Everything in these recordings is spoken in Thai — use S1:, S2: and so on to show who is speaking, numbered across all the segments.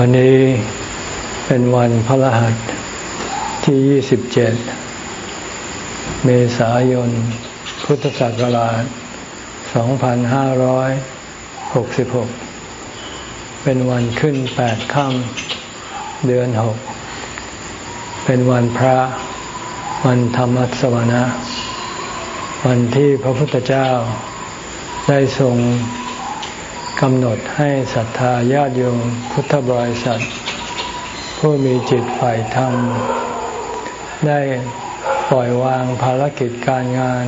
S1: วันนี้เป็นวันพระรหัสที่ 27 เมษายน พุทธศักราช 2566 เป็นวันขึ้นแปดค่ำเดือนหกเป็นวันพระ วันธรรมสวนะ วันที่พระพุทธเจ้าได้ทรง กำหนดให้ศรัทธาญาติโยมพุทธบริษัท ผู้มีจิตฝ่ายธรรม ได้ปล่อยวางภารกิจการงาน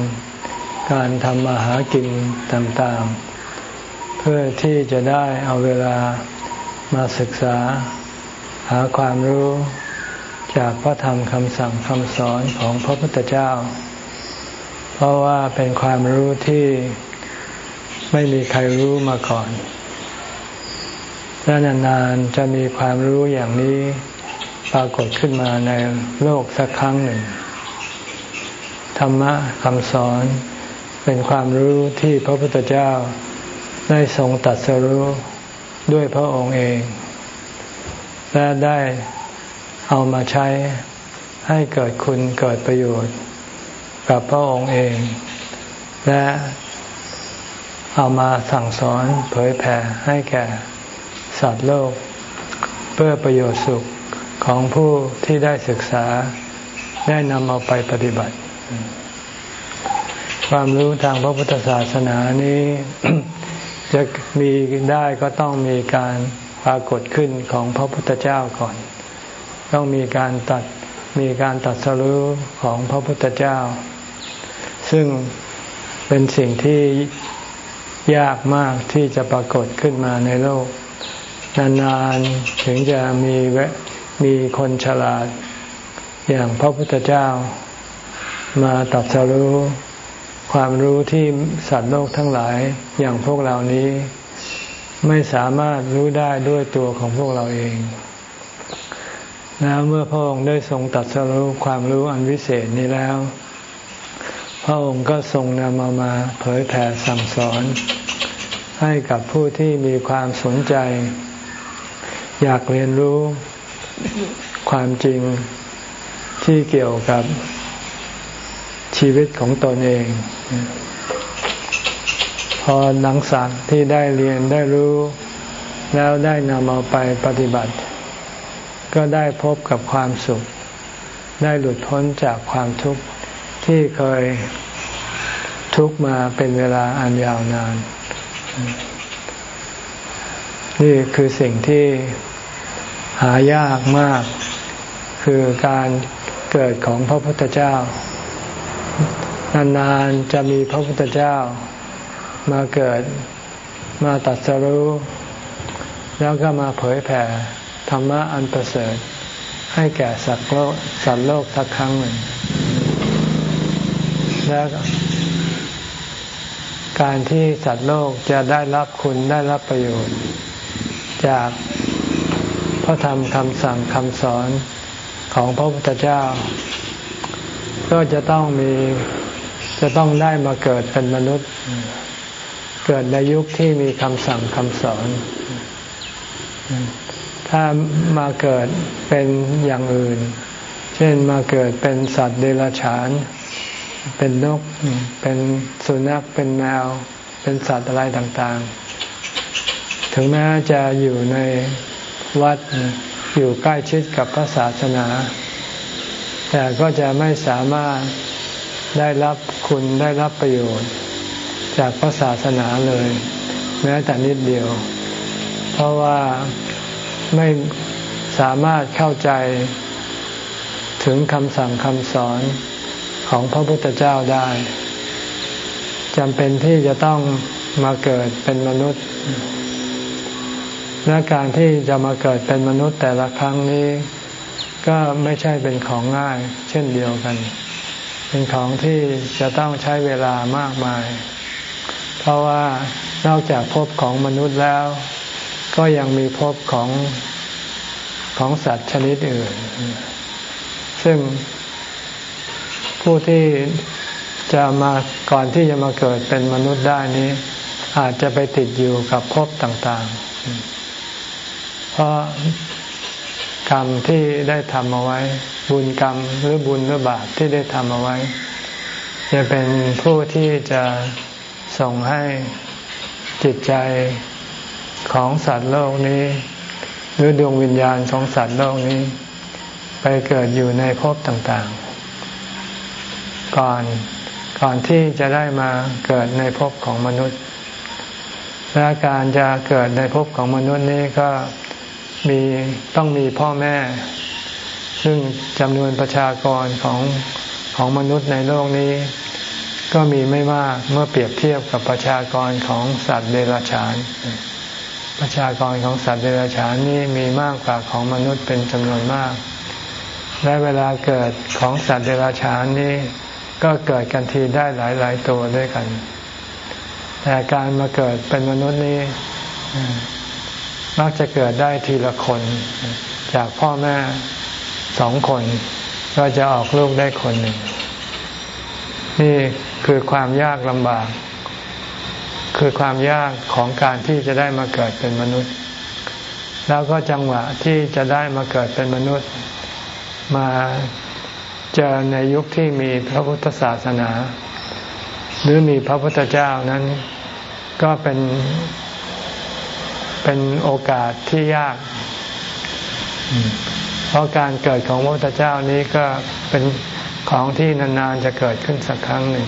S1: การทำมาหากินต่างๆ เพื่อที่จะได้เอาเวลามาศึกษา หาความรู้จากพระธรรมคำสั่งคำสอนของพระพุทธเจ้า เพราะว่าเป็นความรู้ที่ ไม่มีใครรู้มาก่อนและนานๆจะมีความรู้อย่างนี้ปรากฏขึ้นมาในโลกสักครั้งหนึ่ง ธรรมะคำสอนเป็นความรู้ที่พระพุทธเจ้าได้ทรงตัดสรู้ด้วยพระองค์เอง และได้เอามาใช้ให้เกิดคุณเกิดประโยชน์ กับพระองค์เอง และ เอามาสั่งสอนเผยแผ่ให้แก่สัตว์โลก เพื่อประโยชน์สุขของผู้ที่ได้ศึกษาได้นำเอาไปปฏิบัติ ความรู้ทางพระพุทธศาสนานี้จะมีได้ก็ต้องมีการปรากฏขึ้นของพระพุทธเจ้าก่อน ต้องมีการตัดมีการตัดสรู้ของพระพุทธเจ้า ซึ่งเป็นสิ่งที่ ยากมากที่จะปรากฏขึ้นมาในโลก นานๆถึงจะมีแวมีคนฉลาด อย่างพระพุทธเจ้า มาตัดสรู้ความรู้ที่สัตว์โลกทั้งหลายอย่างพวกเรานี้ ไม่สามารถรู้ได้ด้วยตัวของพวกเราเองแล้วเมื่อพระองค์ได้ทรงตัดสรู้ความรู้อันวิเศษนี้แล้ว พระองค์ก็ทรงนำมามาเผยแผ่สั่งสอน ให้กับผู้ที่มีความสนใจ อยากเรียนรู้ความจริงที่เกี่ยวกับชีวิตของตนเอง พอหลังจากที่ได้เรียนได้รู้ แล้วได้นำเอาไปปฏิบัติ ก็ได้พบกับความสุข ได้หลุดพ้นจากความทุกข์ที่เคยทุกมาเป็นเวลาอันยาวนาน นี่คือสิ่งที่หายากมาก คือการเกิดของพระพุทธเจ้า นานๆจะมีพระพุทธเจ้า มาเกิดมาตัดสรู้ แล้วก็มาเผยแผ่ ธรรมะอันประเสริฐ ให้แก่สัตว์โลกสัตว์โลกสักครั้งหนึ่งแล้ว การที่สัตว์โลกจะได้รับคุณได้รับประโยชน์ จากพระธรรมคำสั่งคำสอนของพระพุทธเจ้า ก็จะต้องมีจะต้องได้มาเกิดเป็นมนุษย์ เกิดในยุคที่มีคำสั่งคำสอน ถ้ามาเกิดเป็นอย่างอื่น เช่นมาเกิดเป็นสัตว์เดรัจฉาน เป็นนก เป็นสุนัข เป็นแมว เป็นสัตว์อะไรต่างๆ ถึงแม้จะอยู่ในวัดอยู่ใกล้ชิดกับพระศาสนา แต่ก็จะไม่สามารถได้รับคุณได้รับประโยชน์ จากพระศาสนาเลย แม้แต่นิดเดียว เพราะว่าไม่สามารถเข้าใจถึงคำสั่งคำสอน ของพระพุทธเจ้าได้จำเป็นที่จะต้องมาเกิดเป็นมนุษย์ และการที่จะมาเกิดเป็นมนุษย์แต่ละครั้งนี้ ก็ไม่ใช่เป็นของง่าย เช่นเดียวกัน เป็นของที่จะต้องใช้เวลามากมาย เพราะว่านอกจากภพของมนุษย์แล้ว ก็ยังมีภพของของสัตว์ชนิดอื่น ซึ่ง ผู้ที่จะมาก่อนที่จะมาเกิดเป็นมนุษย์ได้นี้ อาจจะไปติดอยู่กับภพต่างๆ เพราะกรรมที่ได้ทำเอาไว้ บุญกรรมหรือบุญหรือบาปที่ได้ทำเอาไว้ จะเป็นผู้ที่จะส่งให้จิตใจของสัตว์โลกนี้ หรือดวงวิญญาณของสัตว์โลกนี้ ไปเกิดอยู่ในภพต่างๆ ก่อนก่อนที่จะได้มาเกิดในภพของมนุษย์ และการจะเกิดในภพของมนุษย์นี้ก็มีต้องมีพ่อแม่ ซึ่งจำนวนประชากรของของมนุษย์ในโลกนี้ ก็มีไม่มากเมื่อเปรียบเทียบกับประชากรของสัตว์เดรัจฉาน ประชากรของสัตว์เดรัจฉานนี้มีมากกว่าของมนุษย์เป็นจำนวนมาก และเวลาเกิดของสัตว์เดรัจฉานนี้ ก็เกิดกันทีได้หลาย ๆ ตัวด้วยกัน แต่การมาเกิดเป็นมนุษย์นี้มักจะเกิดได้ทีละคน จากพ่อแม่สองคน ก็จะออกลูกได้คนหนึ่ง นี่คือความยากลำบาก คือความยากของการที่จะได้มาเกิดเป็นมนุษย์ แล้วก็จังหวะที่จะได้มาเกิดเป็นมนุษย์ มา เจอในยุคที่มีพระพุทธศาสนา หรือมีพระพุทธเจ้านั้นก็เป็นเป็นโอกาสที่ยาก เพราะการเกิดของพระพุทธเจ้านี้ก็เป็นของที่นานๆจะเกิดขึ้นสักครั้งหนึ่ง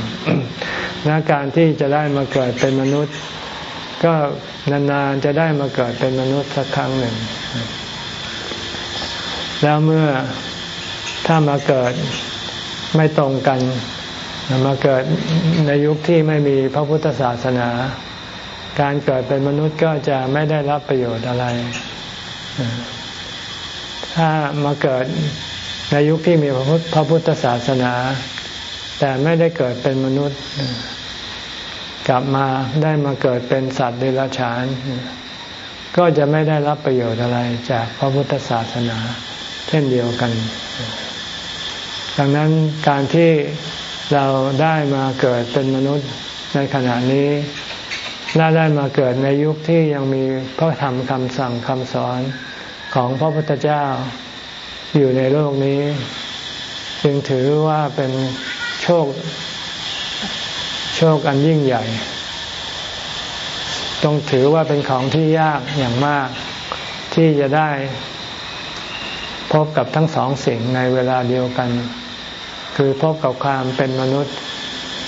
S1: และการที่จะได้มาเกิดเป็นมนุษย์ ก็นานๆจะได้มาเกิดเป็นมนุษย์สักครั้งหนึ่ง แล้วเมื่อ ถ้ามาเกิดไม่ตรงกัน มาเกิดในยุคที่ไม่มีพระพุทธศาสนา การเกิดเป็นมนุษย์ก็จะไม่ได้รับประโยชน์อะไร ถ้ามาเกิดในยุคที่มีพระพุทธศาสนา แต่ไม่ได้เกิดเป็นมนุษย์ กลับมาได้มาเกิดเป็นสัตว์เดรัจฉาน ก็จะไม่ได้รับประโยชน์อะไรจากพระพุทธศาสนา เช่นเดียวกัน ดังนั้นการที่เราได้มาเกิดเป็นมนุษย์ในขณะนี้และได้มาเกิดในยุคที่ยังมีพระธรรมคำสั่งคำสอนของพระพุทธเจ้าอยู่ในโลกนี้ จึงถือว่าเป็นโชค โชคอันยิ่งใหญ่ ต้องถือว่าเป็นของที่ยากอย่างมากที่จะได้ พบกับทั้งสองสิ่งในเวลาเดียวกัน คือพบกับความเป็นมนุษย์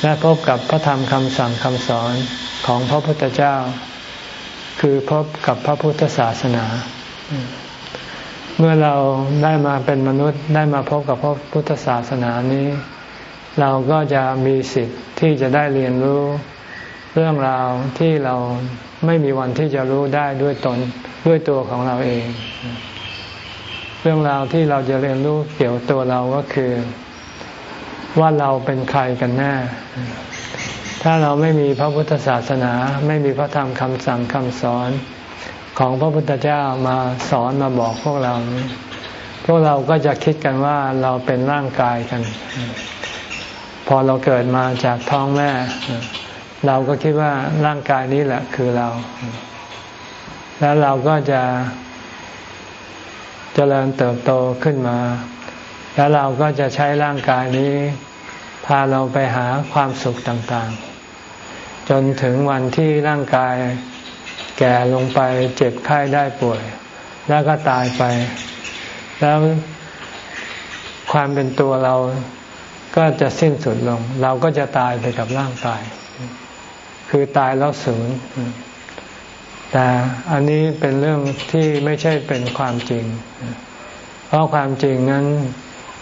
S1: และพบกับพระธรรมคำสั่งคำสอนของพระพุทธเจ้า คือพบกับพระพุทธศาสนา เมื่อเราได้มาเป็นมนุษย์ได้มาพบกับพระพุทธศาสนานี้ เราก็จะมีสิทธิ์ที่จะได้เรียนรู้เรื่องราวที่เราไม่มีวันที่จะรู้ได้ด้วยตนด้วยตัวของเราเอง เรื่องราวที่เราจะเรียนรู้เกี่ยวตัวเราก็คือ ว่าเราเป็นใครกันแน่ ถ้าเราไม่มีพระพุทธศาสนา ไม่มีพระธรรมคำสั่งคำสอนของพระพุทธเจ้ามาสอนมาบอกพวกเรา พวกเราก็จะคิดกันว่าเราเป็นร่างกายกัน พอเราเกิดมาจากท้องแม่ เราก็คิดว่าร่างกายนี้แหละคือเรา แล้วเราก็จะจะเจริญเติบโตขึ้นมา แล้วเราก็จะใช้ร่างกายนี้ พาเราไปหาความสุขต่างๆ จนถึงวันที่ร่างกายแก่ลงไปเจ็บไข้ได้ป่วย แล้วก็ตายไป แล้วความเป็นตัวเราก็จะสิ้นสุดลง เราก็จะตายไปกับร่างกาย คือตายแล้วสูญแต่อันนี้เป็นเรื่องที่ไม่ใช่เป็นความจริง เพราะความจริงนั้น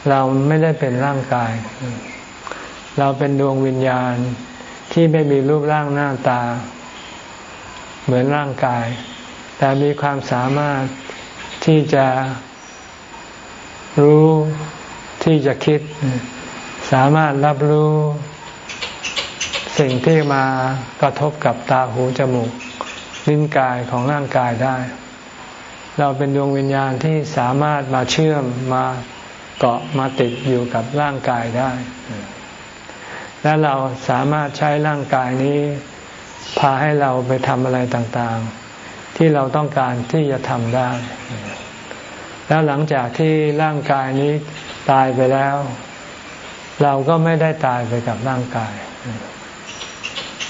S1: เราไม่ได้เป็นร่างกาย เราเป็นดวงวิญญาณที่ไม่มีรูปร่างหน้าตา เหมือนร่างกาย แต่มีความสามารถที่จะรู้ที่จะคิด สามารถรับรู้สิ่งที่มากระทบกับตาหูจมูกลิ้นกายของร่างกายได้ เราเป็นดวงวิญญาณที่สามารถมาเชื่อมมา เกาะมาติดอยู่กับร่างกายได้ และเราสามารถใช้ร่างกายนี้ พาให้เราไปทำอะไรต่างๆที่ที่เราต้องการที่จะทำได้ แล้วหลังจากที่ร่างกายนี้ตายไปแล้ว เราก็ไม่ได้ตายไปกับร่างกาย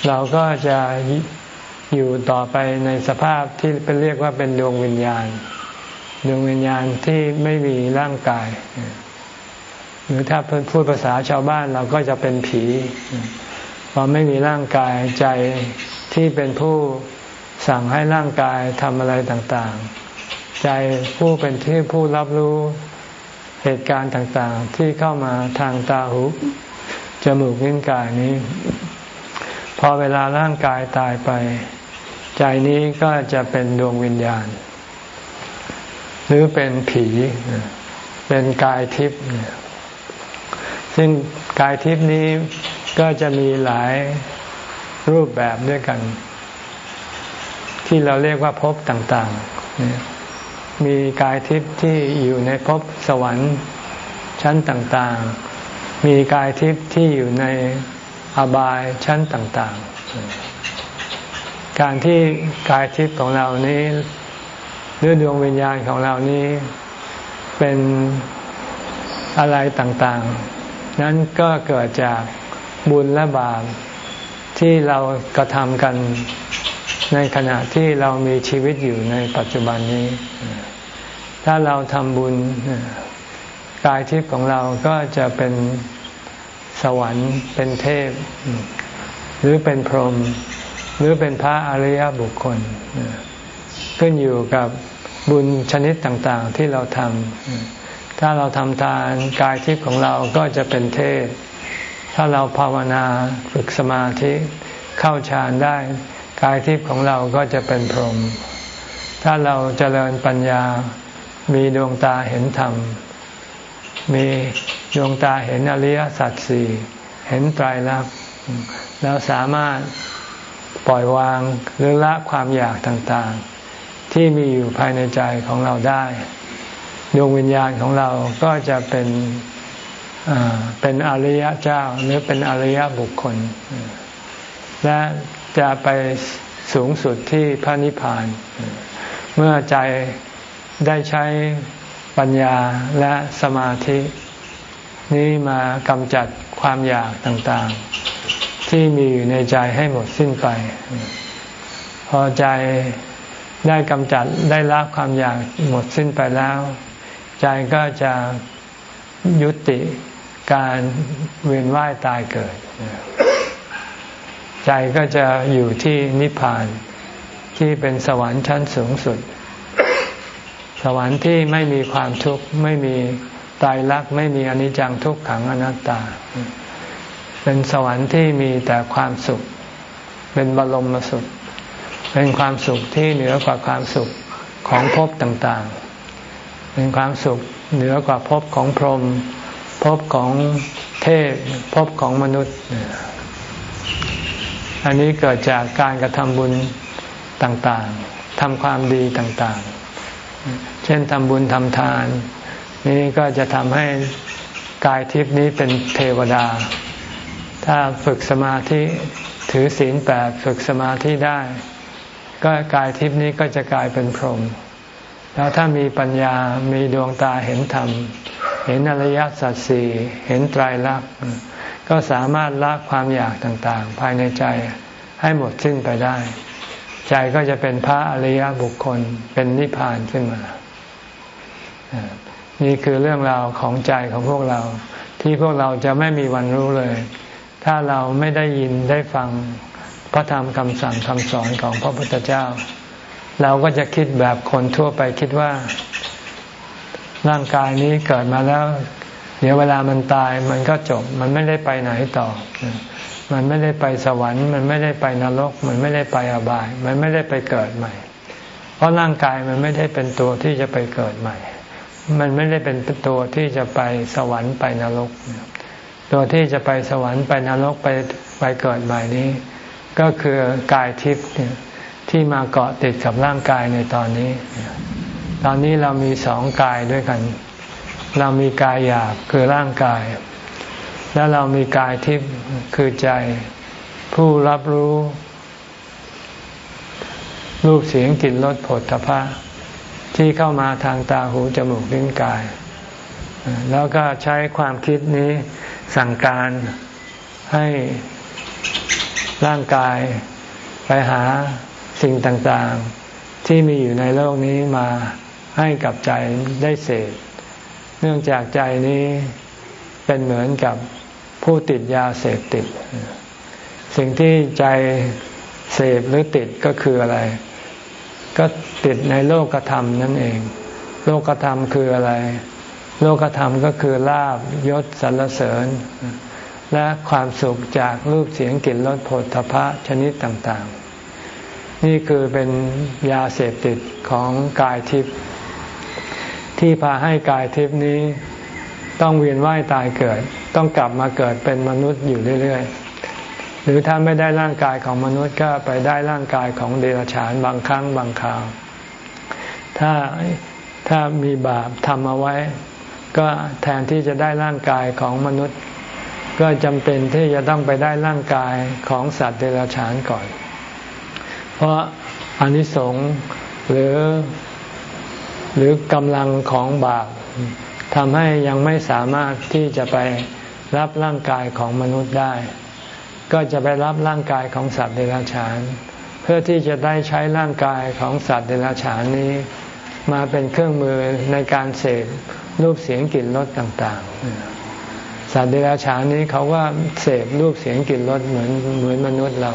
S1: เราก็จะอยู่ต่อไปในสภาพที่เป็นเรียกว่าเป็นดวงวิญญาณ ดวงวิญญาณที่ไม่มีร่างกาย หรือถ้าพูดภาษาชาวบ้านเราก็จะเป็นผีพอไม่มีร่างกายใจที่เป็นผู้สั่งให้ร่างกายทำอะไรต่างๆ ใจผู้เป็นที่ผู้รับรู้เหตุการณ์ต่างๆ ที่เข้ามาทางตาหูจมูกลิ้นกายนี้ พอเวลาร่างกายตายไป ใจนี้ก็จะเป็นดวงวิญญาณ หรือเป็นผี เป็นกายทิพย์ซึ่งกายทิพย์นี้ก็จะมีหลายรูปแบบด้วยกัน ที่เราเรียกว่าภพต่างๆ มีกายทิพย์ที่อยู่ในภพสวรรค์ชั้นต่างๆ มีกายทิพย์ที่อยู่ในอบายชั้นต่างๆ การที่กายทิพย์ของเรานี้ หรือดวงวิญญาณของเรานี้เป็นอะไรต่างๆ นั้นก็เกิดจากบุญและบาปที่เรากระทำกันในขณะที่เรามีชีวิตอยู่ในปัจจุบันนี้ ถ้าเราทำบุญกายทิพย์ของเราก็จะเป็นสวรรค์เป็นเทพ หรือเป็นพรหมหรือเป็นพระอริยบุคคล ขึ้นอยู่กับ บุญชนิดต่างๆที่เราทำถ้าเราทำทานกายทิพย์ของเราก็จะเป็นเทพถ้าเราภาวนาฝึกสมาธิเข้าฌานได้ กายทิพย์ของเราก็จะเป็นพรหมถ้าเราเจริญปัญญา มีดวงตาเห็นธรรม มีดวงตาเห็นอริยสัจสี่เห็นไตรลักษณ์แล้วสามารถปล่อยวางหรือละความอยากต่างๆ ที่มีอยู่ภายในใจของเราได้ดวงวิญญาณของเราก็จะเป็นเป็นอริยเจ้าหรือเป็นอริยบุคคล และจะไปสูงสุดที่พระนิพพาน เมื่อใจได้ใช้ปัญญาและสมาธิ นี้มากำจัดความอยากต่างๆ ที่มีอยู่ในใจให้หมดสิ้นไป พอใจ ได้กำจัดได้ละความอยากหมดสิ้นไปแล้ว ใจก็จะยุติการเวียนว่ายตายเกิด ใจก็จะอยู่ที่นิพพานที่เป็นสวรรค์ชั้นสูงสุด สวรรค์ที่ไม่มีความทุกข์ไม่มีตายรักไม่มีอนิจจังทุกขังอนัตตา เป็นสวรรค์ที่มีแต่ความสุข เป็นบรมสุข เป็นความสุขที่เหนือกว่าความสุขของภพต่างๆ เป็นความสุขเหนือกว่าภพของพรหมภพของเทพภพของมนุษย์ อันนี้เกิดจากการกระทำบุญต่างๆทำความดีต่างๆ เช่นทำบุญทำทาน นี้ก็จะทำให้กายทิพย์นี้เป็นเทวดา ถ้าฝึกสมาธิถือศีลแปดฝึกสมาธิได้ ก็กายทิพย์นี้ก็จะกลายเป็นพรหมแล้วถ้ามีปัญญามีดวงตาเห็นธรรม เห็นอริยสัจสี่เห็นไตรลักษณ์ก็สามารถละความอยากต่างๆ ภายในใจให้หมดสิ้นไปได้ ใจก็จะเป็นพระอริยบุคคลเป็นนิพพานขึ้นมา นี่คือเรื่องราวของใจของพวกเรา ที่พวกเราจะไม่มีวันรู้เลย ถ้าเราไม่ได้ยินได้ฟัง พระธรรมคำสั่งคำสอนของพระพุทธเจ้า เราก็จะคิดแบบคนทั่วไปคิดว่า ร่างกายนี้เกิดมาแล้ว เดี๋ยวเวลามันตายมันก็จบ มันไม่ได้ไปไหนต่อ มันไม่ได้ไปสวรรค์ มันไม่ได้ไปนรก มันไม่ได้ไปอบาย มันไม่ได้ไปเกิดใหม่ เพราะร่างกายมันไม่ได้เป็นตัวที่จะไปเกิดใหม่ มันไม่ได้เป็นตัวที่จะไปสวรรค์ไปนรก ตัวที่จะไปสวรรค์ไปนรกไปไปเกิดใหม่นี้ ก็คือกายทิพย์ที่มาเกาะติดกับร่างกายในตอนนี้ ตอนนี้เรามีสองกายด้วยกัน เรามีกายหยาบคือร่างกาย แล้วเรามีกายทิพย์คือใจผู้รับรู้รูปเสียงกลิ่นรสผลทพะที่เข้ามาทางตาหูจมูกลิ้นกาย แล้วก็ใช้ความคิดนี้สั่งการให้ ร่างกายไปหาสิ่งต่างๆ ที่มีอยู่ในโลกนี้มาให้กับใจได้เสพเนื่องจากใจนี้เป็นเหมือนกับผู้ติดยาเสพติด สิ่งที่ใจเสพหรือติดก็คืออะไร ก็ติดในโลกธรรมนั่นเอง โลกธรรมคืออะไร โลกธรรมก็คือลาบยศสรรเสริญ และความสุขจากรูปเสียงกลิ่นรสผลทพะชนิดต่างๆ นี่คือเป็นยาเสพติดของกายทิพย์ที่พาให้กายทิพย์นี้ต้องเวียนว่ายตายเกิด ต้องกลับมาเกิดเป็นมนุษย์อยู่เรื่อยๆ หรือถ้าไม่ได้ร่างกายของมนุษย์ก็ไปได้ร่างกายของเดรัจฉานบางครั้งบางคราว ถ้าถ้ามีบาปทำเอาไว้ ก็แทนที่จะได้ร่างกายของมนุษย์ ก็จำเป็นที่จะต้องไปได้ร่างกายของสัตว์เดรัจฉานก่อน เพราะอนิสงส์หรือหรือกำลังของบาปทำให้ยังไม่สามารถที่จะไปรับร่างกายของมนุษย์ได้ ก็จะไปรับร่างกายของสัตว์เดรัจฉาน เพื่อที่จะได้ใช้ร่างกายของสัตว์เดรัจฉานนี้ มาเป็นเครื่องมือในการเสพรูปเสียงกลิ่นรสต่าง ๆ สัตว์เดรัจฉานนี้เขาก็เสพรูปเสียงกลิ่นรสเหมือนเหมือนมนุษย์เรา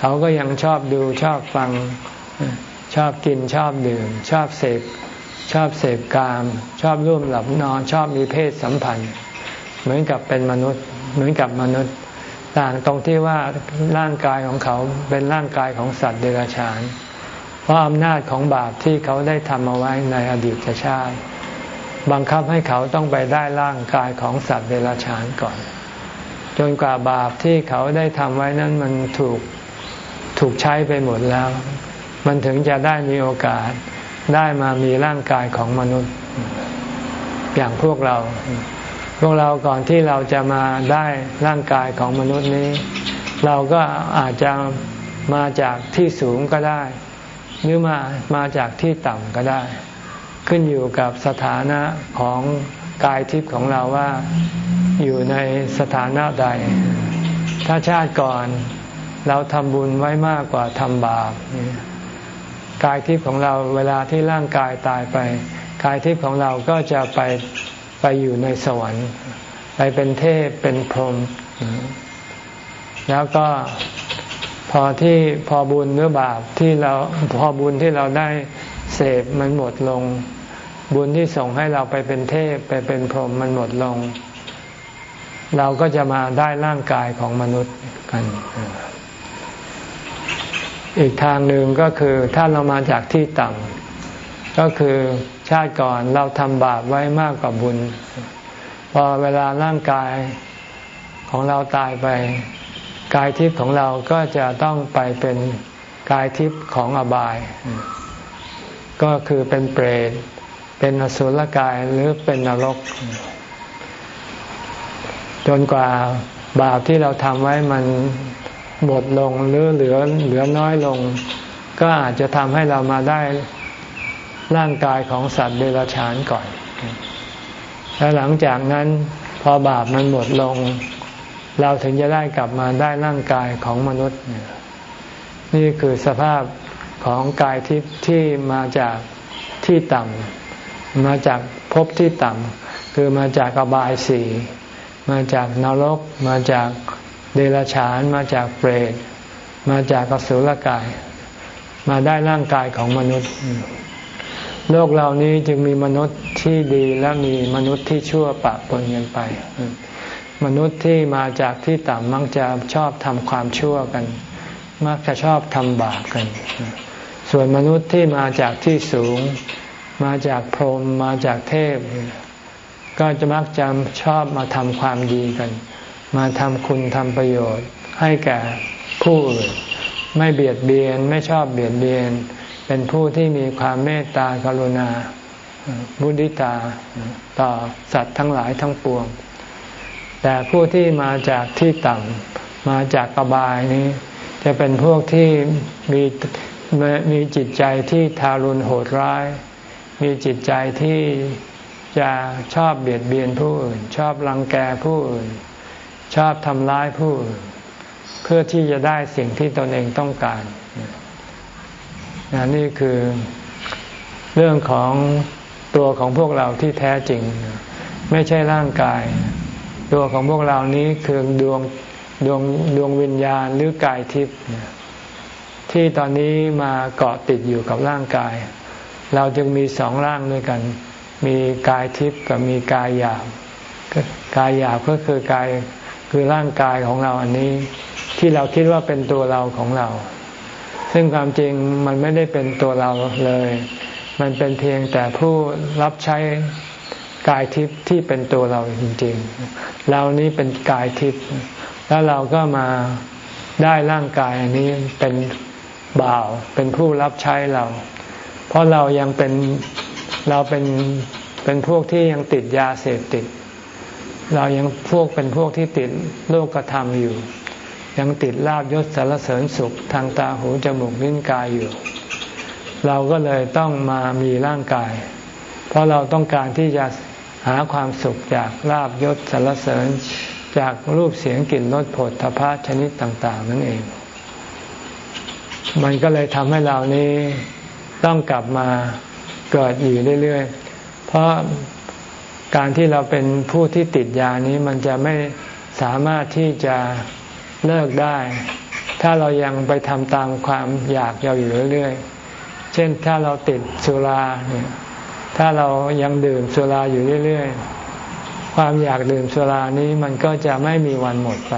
S1: เขาก็ยังชอบดูชอบฟังชอบกินชอบดื่ม ชอบเสพชอบเสพกาม ชอบร่วมหลับนอนชอบมีเพศสัมพันธ์ เหมือนกับเป็นมนุษย์ เหมือนกับมนุษย์ ต่างตรงที่ว่าร่างกายของเขาเป็นร่างกายของสัตว์เดรัจฉาน เพราะอำนาจของบาปที่เขาได้ทำเอาไว้ในอดีตชาติ บังคับให้เขาต้องไปได้ร่างกายของสัตว์เดรัจฉานก่อน จนกว่าบาปที่เขาได้ทำไว้นั้นมันถูกถูกใช้ไปหมดแล้ว มันถึงจะได้มีโอกาสได้มามีร่างกายของมนุษย์ อย่างพวกเรา พวกเราก่อนที่เราจะมาได้ร่างกายของมนุษย์นี้ เราก็อาจจะมาจากที่สูงก็ได้ หรือมามาจากที่ต่ำก็ได้ ขึ้นอยู่กับสถานะของกายทิพย์ของเราว่าอยู่ในสถานะใด ถ้าชาติก่อนเราทำบุญไว้มากกว่าทำบาปกายทิพย์ของเราเวลาที่ร่างกายตายไป กายทิพย์ของเราก็จะไปไปอยู่ในสวรรค์ ไปเป็นเทพเป็นพรหมแล้วก็พอที่พอบุญหรือบาปที่เราพอบุญที่เราได้ เสพมันหมดลง บุญที่ส่งให้เราไปเป็นเทพไปเป็นพรหมมันหมดลง เราก็จะมาได้ร่างกายของมนุษย์กัน อีกทางหนึ่งก็คือถ้าเรามาจากที่ต่ำก็คือชาติก่อนเราทำบาปไว้มากกว่าบุญ พอเวลาร่างกายของเราตายไปกายทิพย์ของเราก็จะต้องไปเป็นกายทิพย์ของอบาย ก็คือเป็นเปรตเป็นอสุรกายหรือเป็นนรก จนกว่าบาปที่เราทำไว้มันหมดลงหรือเหลือเหลือน้อยลง ก็อาจจะทำให้เรามาได้ร่างกายของสัตว์เดรัจฉานก่อน แล้วหลังจากนั้นพอบาปมันหมดลง เราถึงจะได้กลับมาได้ร่างกายของมนุษย์ นี่คือสภาพ ของกายที่ที่มาจากที่ต่ำมาจากภพที่ต่ำคือมาจากอบายสีมาจากนรก มาจากเดรัจฉาน มาจากเปรตมาจากกสุรกาย มาได้ร่างกายของมนุษย์ โลกเหล่านี้จึงมีมนุษย์ที่ดีและมีมนุษย์ที่ชั่วปะปนกันไป มนุษย์ที่มาจากที่ต่ำมักจะชอบทำความชั่วกัน มักจะชอบทำบาปกัน ส่วนมนุษย์ที่มาจากที่สูง มาจากพรหมมาจากเทพ ก็จะมักจะชอบมาทำความดีกัน มาทำคุณทำประโยชน์ให้แก่ผู้อื่นไม่เบียดเบียนไม่ชอบเบียดเบียน เป็นผู้ที่มีความเมตตากรุณาบุดิตาต่อสัตว์ทั้งหลายทั้งปวง แต่ผู้ที่มาจากที่ต่ำมาจากกบายนี้ จะเป็นพวกที่มีมีจิตใจที่ทารุณโหดร้าย มีจิตใจที่จะชอบเบียดเบียนผู้อื่น ชอบรังแกผู้อื่น ชอบทำร้ายผู้อื่น เพื่อที่จะได้สิ่งที่ตนเองต้องการนี่คือเรื่องของตัวของพวกเราที่แท้จริง ไม่ใช่ร่างกาย ตัวของพวกเรานี้คือดวง ดวงดวงวิญญาณหรือกายทิพย์ที่ตอนนี้มาเกาะติดอยู่กับร่างกาย เราจึงมีสองร่างด้วยกัน มีกายทิพย์กับมีกายหยาบกายหยาบก็คือกายคือร่างกายของเราอันนี้ ที่เราคิดว่าเป็นตัวเราของเรา ซึ่งความจริงมันไม่ได้เป็นตัวเราเลย มันเป็นเพียงแต่ผู้รับใช้กายทิพย์ที่เป็นตัวเราจริง ๆ เรานี้เป็นกายทิพย์ แล้วเราก็มาได้ร่างกายอันนี้เป็นบ่าวเป็นผู้รับใช้เรา เพราะเรายังเป็นเราเป็นเป็นพวกที่ยังติดยาเสพติด เรายังพวกเป็นพวกที่ติดโลกธรรมอยู่ ยังติดลาบยศสารเสริญสุขทางตาหูจมูกลิ้นกายอยู่ เราก็เลยต้องมามีร่างกาย เพราะเราต้องการที่จะหาความสุขจากลาบยศสารเสริญ จากรูปเสียงกลิ่นรสผลทพะชนิดต่าง ๆ นั่นเอง มันก็เลยทำให้เรานี้ต้องกลับมาเกิดอยู่เรื่อยๆ เพราะการที่เราเป็นผู้ที่ติดยานี้มันจะไม่สามารถที่จะเลิกได้ ถ้าเรายังไปทำตามความอยากเราอยู่เรื่อยๆ เช่นถ้าเราติดสุราเนี่ยถ้าเรายังดื่มสุราอยู่เรื่อยๆ ความอยากดื่มสุรานี้มันก็จะไม่มีวันหมดไป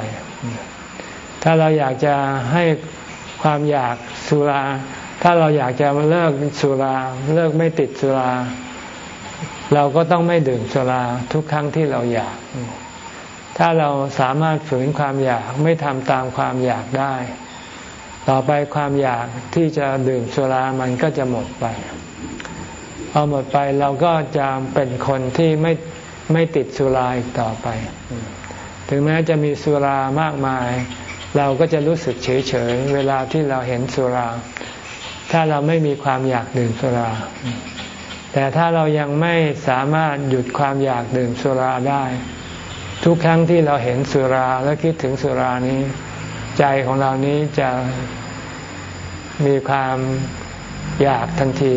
S1: ถ้าเราอยากจะให้ความอยากสุรา ถ้าเราอยากจะเลิกสุรา เลิกไม่ติดสุรา เราก็ต้องไม่ดื่มสุราทุกครั้งที่เราอยาก ถ้าเราสามารถฝืนความอยากไม่ทำตามความอยากได้ ต่อไปความอยากที่จะดื่มสุรามันก็จะหมดไปพอหมดไปเราก็จะเป็นคนที่ไม่ ไม่ติดสุราอีกต่อไป ถึงแม้จะมีสุรามากมาย เราก็จะรู้สึกเฉยเฉยเวลาที่เราเห็นสุรา ถ้าเราไม่มีความอยากดื่มสุรา แต่ถ้าเรายังไม่สามารถหยุดความอยากดื่มสุราได้ ทุกครั้งที่เราเห็นสุราและคิดถึงสุรานี้ ใจของเรานี้จะมีความอยากทันที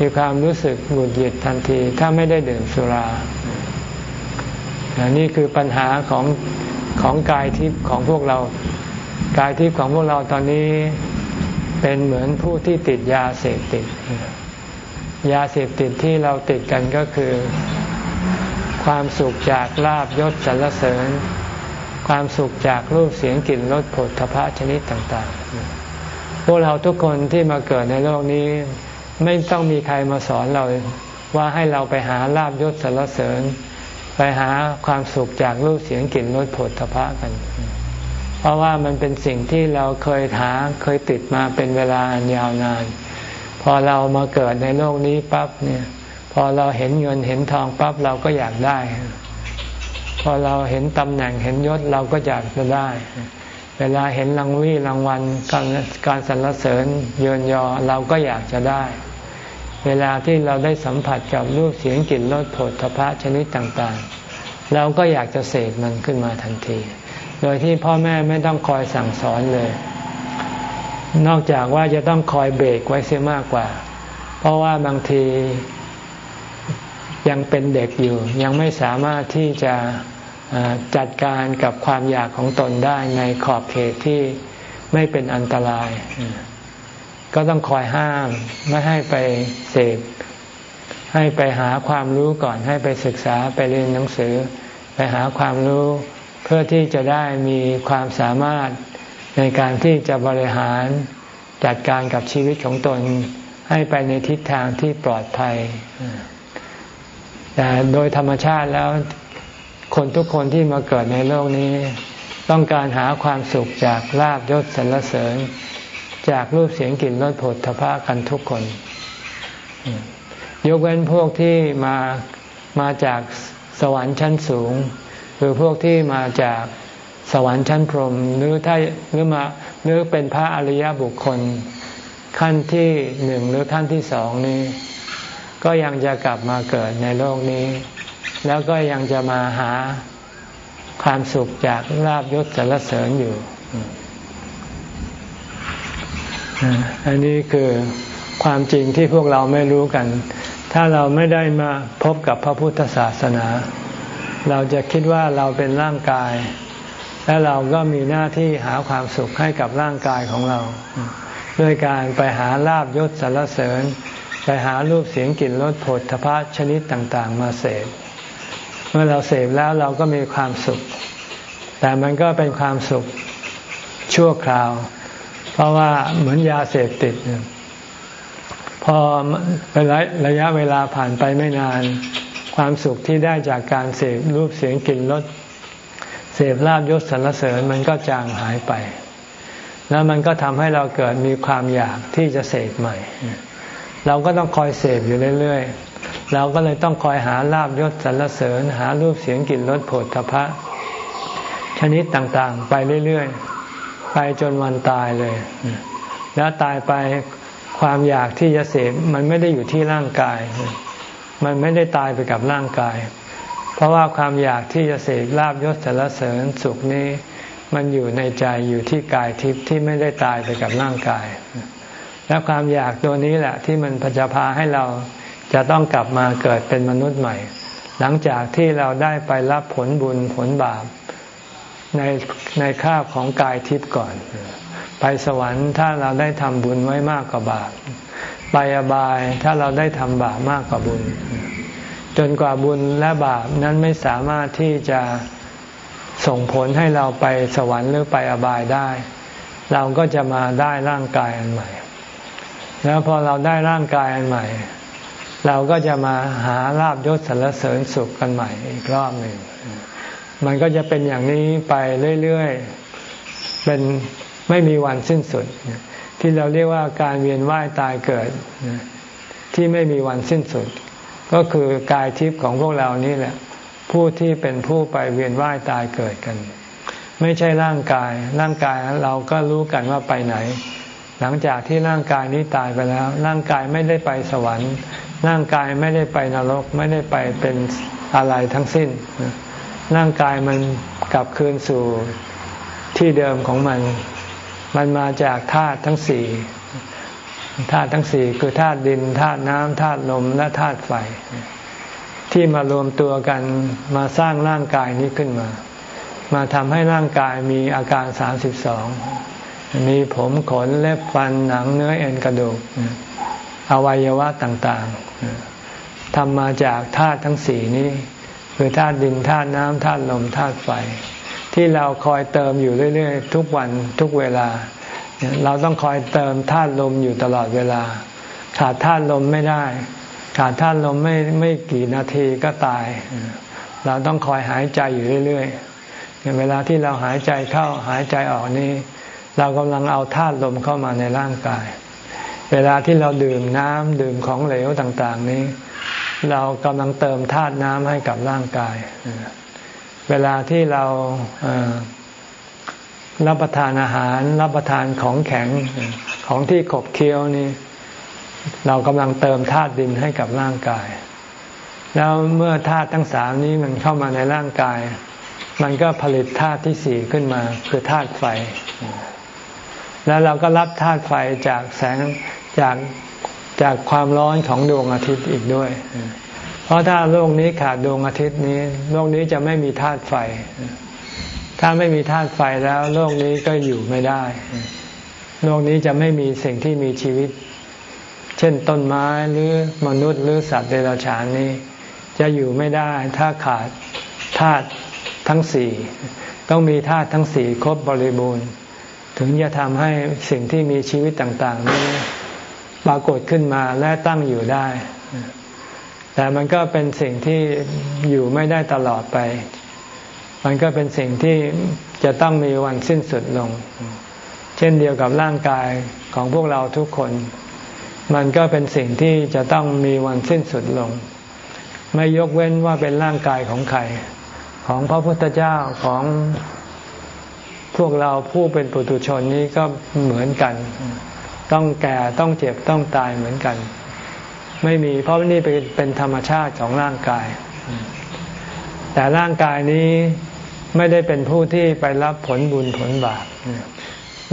S1: มีความรู้สึกหงุดหงิดทันที ถ้าไม่ได้ดื่มสุรา นี่คือปัญหาของของกายทิพย์ของพวกเรา กายทิพย์ของพวกเราตอนนี้เป็นเหมือนผู้ที่ติดยาเสพติด ยาเสพติดที่เราติดกันก็คือ ความสุขจากลาบยศสรรเสริญ ความสุขจากรูปเสียงกลิ่นรสผลทพะชนิดต่างๆ พวกเราทุกคนที่มาเกิดในโลกนี้ ไม่ต้องมีใครมาสอนเราว่าให้เราไปหาลาบยศสรรเสริญ ไปหาความสุขจากรูปเสียงกลิ่นรสผลทพะกัน เพราะว่ามันเป็นสิ่งที่เราเคยหาเคยติดมาเป็นเวลายาวนาน พอเรามาเกิดในโลกนี้ปั๊บเนี่ย พอเราเห็นเงินเห็นทองปั๊บเราก็อยากได้ พอเราเห็นตำแหน่งเห็นยศเราก็อยากจะได้ เวลาเห็นรางวีรางวัลการการสรรเสริญเยินยอเราก็อยากจะได้ เวลาที่เราได้สัมผัสกับรูปเสียงกลิ่นรสผลทพะชนิดต่างๆ เราก็อยากจะเสกมันขึ้นมาทันที โดยที่พ่อแม่ไม่ต้องคอยสั่งสอนเลย นอกจากว่าจะต้องคอยเบรกไว้เสียมากกว่า เพราะว่าบางทียังเป็นเด็กอยู่ ยังไม่สามารถที่จะจัดการกับความอยากของตนได้ในขอบเขตที่ไม่เป็นอันตราย ก็ต้องคอยห้าม ไม่ให้ไปเสพให้ไปหาความรู้ก่อนให้ไปศึกษาไปเรียนหนังสือ ไปหาความรู้เพื่อที่จะได้มีความสามารถในการที่จะบริหารจัดการกับชีวิตของตน ให้ไปในทิศทางที่ปลอดภัยแต่โดยธรรมชาติแล้วคนทุกคนที่มาเกิดในโลกนี้ ต้องการหาความสุขจากลาบยศสรรเสริญ จากรูปเสียงกลิ่นรสผลทพะกันทุกคน ยกเว้นพวกที่มามาจากสวรรค์ชั้นสูงหรือพวกที่มาจากสวรรค์ชั้นพรหมหรือถ้าหรือมาหรือเป็นพระอริยบุคคล ขั้นที่หนึ่งหรือขั้นที่สองนี้ ก็ยังจะกลับมาเกิดในโลกนี้ แล้วก็ยังจะมาหาความสุขจากลาบยศสรรเสริญอยู่ อันนี้คือความจริงที่พวกเราไม่รู้กัน ถ้าเราไม่ได้มาพบกับพระพุทธศาสนา เราจะคิดว่าเราเป็นร่างกาย และเราก็มีหน้าที่หาความสุขให้กับร่างกายของเรา ด้วยการไปหาลาบยศสารเสริญ ไปหารูปเสียงกลิ่นรสผลทพะชนิดต่างๆ มาเสพเมื่อเราเสพแล้วเราก็มีความสุข แต่มันก็เป็นความสุขชั่วคราว เพราะว่าเหมือนยาเสพติดพอระระยะเวลาผ่านไปไม่นาน ความสุขที่ได้จากการเสพรูปเสียงกลิ่นรสเสพลาบยศสรรเสริญมันก็จางหายไป แล้วมันก็ทำให้เราเกิดมีความอยากที่จะเสพใหม่ เราก็ต้องคอยเสพอยู่เรื่อยๆ เราก็เลยต้องคอยหาลาบยศสรรเสริญ หารูปเสียงกลิ่นรสผฏฐพะชนิดต่างๆ ไปเรื่อยๆ ไปจนวันตายเลย แล้วตายไปความอยากที่จะเสพมันไม่ได้อยู่ที่ร่างกาย มันไม่ได้ตายไปกับร่างกาย เพราะว่าความอยากที่จะเสพลาบยศสรรเสริญสุขนี้ มันอยู่ในใจอยู่ที่กายทิพย์ที่ไม่ได้ตายไปกับร่างกาย แล้วความอยากตัวนี้แหละที่มันจะพาให้เราจะต้องกลับมาเกิดเป็นมนุษย์ใหม่ หลังจากที่เราได้ไปรับผลบุญผลบาป ในในค่าของกายทิพย์ก่อน ไปสวรรค์ถ้าเราได้ทำบุญไว้มากกว่าบาปไปอบายถ้าเราได้ทำบาปมากกว่าบุญ จนกว่าบุญและบาปนั้นไม่สามารถที่จะส่งผลให้เราไปสวรรค์หรือไปอบายได้ เราก็จะมาได้ร่างกายอันใหม่ แล้วพอเราได้ร่างกายอันใหม่ เราก็จะมาหาลาบยศสรรเสริญสุขกันใหม่อีกรอบหนึ่ง มันก็จะเป็นอย่างนี้ไปเรื่อยๆเป็นไม่มีวันสิ้นสุด ที่เราเรียกว่าการเวียนว่ายตายเกิดที่ไม่มีวันสิ้นสุด ก็คือกายทิพย์ของพวกเรานี่แหละ ผู้ที่เป็นผู้ไปเวียนว่ายตายเกิดกัน ไม่ใช่ร่างกาย ร่างกายเราก็รู้กันว่าไปไหน หลังจากที่ร่างกายนี้ตายไปแล้ว ร่างกายไม่ได้ไปสวรรค์ ร่างกายไม่ได้ไปนรก ไม่ได้ไปเป็นอะไรทั้งสิ้น ร่างกายมันกลับคืนสู่ที่เดิมของมัน มันมาจากธาตุทั้งสี่ธาตุทั้งสี่คือธาตุดินธาตุน้ำธาตุลมและธาตุไฟ ที่มารวมตัวกันมาสร้างร่างกายนี้ขึ้นมา มาทำให้ร่างกายมีอาการสามสิบสองมีผมขนเล็บฟันหนังเนื้อเอ็นกระดูกอวัยวะต่างๆทำมาจากธาตุทั้งสี่นี้ คือธาตุดินธาตุน้ำธาตุลมธาตุไฟ ที่เราคอยเติมอยู่เรื่อยๆ ทุกวันทุกเวลา เราต้องคอยเติมธาตุลมอยู่ตลอดเวลา ขาดธาตุลมไม่ได้ ขาดธาตุลมไม่ไม่กี่นาทีก็ตาย เราต้องคอยหายใจอยู่เรื่อยๆเวลาที่เราหายใจเข้าหายใจออกนี้ เรากำลังเอาธาตุลมเข้ามาในร่างกาย เวลาที่เราดื่มน้ำดื่มของเหลวต่าง ๆ นี้ เรากำลังเติมธาตุน้ำให้กับร่างกาย เวลาที่เรารับประทานอาหารรับประทานของแข็งของที่ขบเคี้ยวนี่ เรากำลังเติมธาตุดินให้กับร่างกาย แล้วเมื่อธาตุทั้งสามนี้มันเข้ามาในร่างกาย มันก็ผลิตธาตุที่สี่ขึ้นมา คือธาตุไฟ แล้วเราก็รับธาตุไฟจากแสงจาก จากความร้อนของดวงอาทิตย์อีกด้วย เพราะถ้าโลกนี้ขาดดวงอาทิตย์นี้โลกนี้จะไม่มีธาตุไฟ ถ้าไม่มีธาตุไฟแล้วโลกนี้ก็อยู่ไม่ได้ โลกนี้จะไม่มีสิ่งที่มีชีวิต เช่นต้นไม้หรือมนุษย์หรือสัตว์เดรัจฉานนี้ จะอยู่ไม่ได้ถ้าขาดธาตุทั้งสี่ต้องมีธาตุทั้งสี่ครบบริบูรณ์ ถึงจะทำให้สิ่งที่มีชีวิตต่าง ๆ นี้ ปรากฏขึ้นมาและตั้งอยู่ได้ แต่มันก็เป็นสิ่งที่อยู่ไม่ได้ตลอดไป มันก็เป็นสิ่งที่จะต้องมีวันสิ้นสุดลง เช่นเดียวกับร่างกายของพวกเราทุกคน มันก็เป็นสิ่งที่จะต้องมีวันสิ้นสุดลง ไม่ยกเว้นว่าเป็นร่างกายของใคร ของพระพุทธเจ้าของพวกเราผู้เป็นปุถุชนนี้ก็เหมือนกัน ต้องแก่ต้องเจ็บต้องตายเหมือนกัน ไม่มีเพราะนี่เป็นเป็นธรรมชาติของร่างกาย แต่ร่างกายนี้ไม่ได้เป็นผู้ที่ไปรับผลบุญผลบาป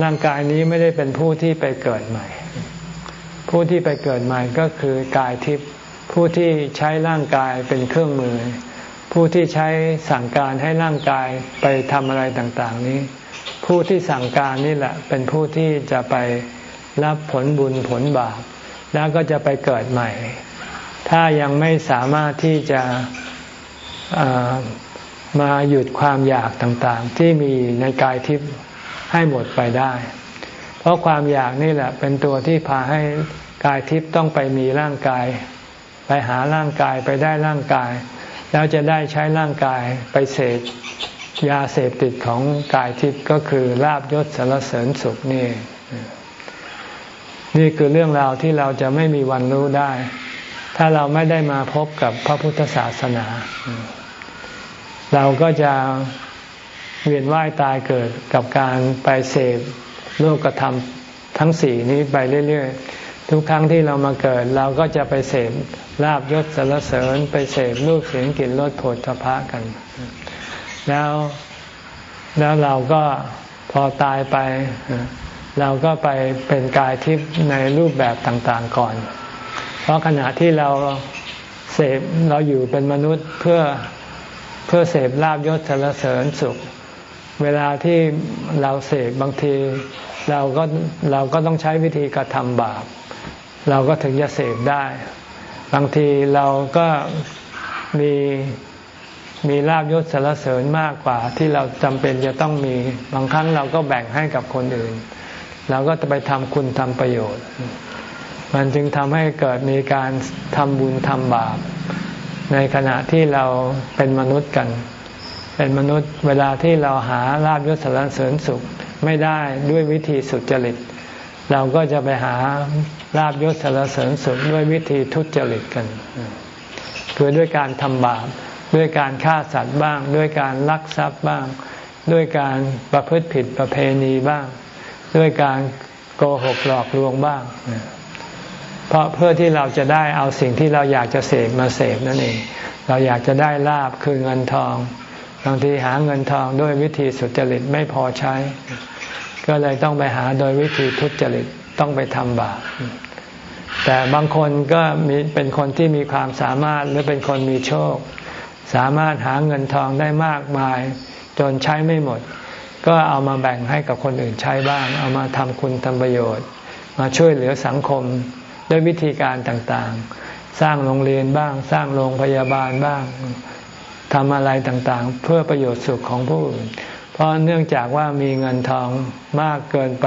S1: ร่างกายนี้ไม่ได้เป็นผู้ที่ไปเกิดใหม่ ผู้ที่ไปเกิดใหม่ก็คือกายทิพย์ผู้ที่ใช้ร่างกายเป็นเครื่องมือ ผู้ที่ใช้สั่งการให้ร่างกายไปทำอะไรต่าง ๆ นี้ ผู้ที่สั่งการนี่แหละ เป็นผู้ที่จะไป รับผลบุญผลบาป แล้วก็จะไปเกิดใหม่ ถ้ายังไม่สามารถที่จะมาหยุดความอยากต่างๆ ที่มีในกายทิพย์ให้หมดไปได้ เพราะความอยากนี่แหละเป็นตัวที่พาให้กายทิพย์ต้องไปมีร่างกาย ไปหาร่างกายไปได้ร่างกาย แล้วจะได้ใช้ร่างกายไปเสพยาเสพติดของกายทิพย์ก็คือลาบยศสารเสริญสุขนี่ นี่คือเรื่องราวที่เราจะไม่มีวันรู้ได้ ถ้าเราไม่ได้มาพบกับพระพุทธศาสนา เราก็จะเวียนว่ายตายเกิดกับการไปเสพโลกธรรมทั้งสี่นี้ไปเรื่อยๆ ทุกครั้งที่เรามาเกิด เราก็จะไปเสพลาบยศสารเสริญ ไปเสพรูปเสียงกลิ่นรสโผฏฐพะกัน แล้วแล้วเราก็พอตายไป เราก็ไปเป็นกายทิพย์ในรูปแบบต่างๆก่อน เพราะขณะที่เราเสพเราอยู่เป็นมนุษย์เพื่อเพื่อเสพลาบยศสารเสริญสุข เวลาที่เราเสพบางที เราก็เราก็ต้องใช้วิธีกระทำบาป เราก็ถึงจะเสพได้ บางทีเราก็มีมีลาบยศสารเสริญมากกว่าที่เราจำเป็นจะต้องมี บางครั้งเราก็แบ่งให้กับคนอื่น เราก็จะไปทำคุณทำประโยชน์ มันจึงทำให้เกิดมีการทำบุญทำบาป ในขณะที่เราเป็นมนุษย์กัน เป็นมนุษย์เวลาที่เราหาลาบยศสารเสริญสุขไม่ได้ด้วยวิธีสุจริต เราก็จะไปหาลาบยศสารเสริญสุขด้วยวิธีทุจริตกัน คือด้วยการทำบาปด้วยการฆ่าสัตว์บ้าง ด้วยการลักทรัพย์บ้าง ด้วยการประพฤติผิดประเพณีบ้าง ด้วยการโกหกหลอกลวงบ้าง เพราะเพื่อที่เราจะได้เอาสิ่งที่เราอยากจะเสพมาเสพนั่นเอง เราอยากจะได้ลาบคือเงินทอง บางทีหาเงินทองด้วยวิธีสุจริตไม่พอใช้ ก็เลยต้องไปหาโดยวิธีทุจริตต้องไปทำบาปแต่บางคนก็มีเป็นคนที่มีความสามารถหรือเป็นคนมีโชค สามารถหาเงินทองได้มากมาย จนใช้ไม่หมด ก็เอามาแบ่งให้กับคนอื่นใช้บ้าง เอามาทำคุณทำประโยชน์ มาช่วยเหลือสังคมด้วยวิธีการต่างๆ สร้างโรงเรียนบ้าง สร้างโรงพยาบาลบ้างทำอะไรต่างๆ เพื่อประโยชน์สุขของผู้อื่น เพราะเนื่องจากว่ามีเงินทองมากเกินไป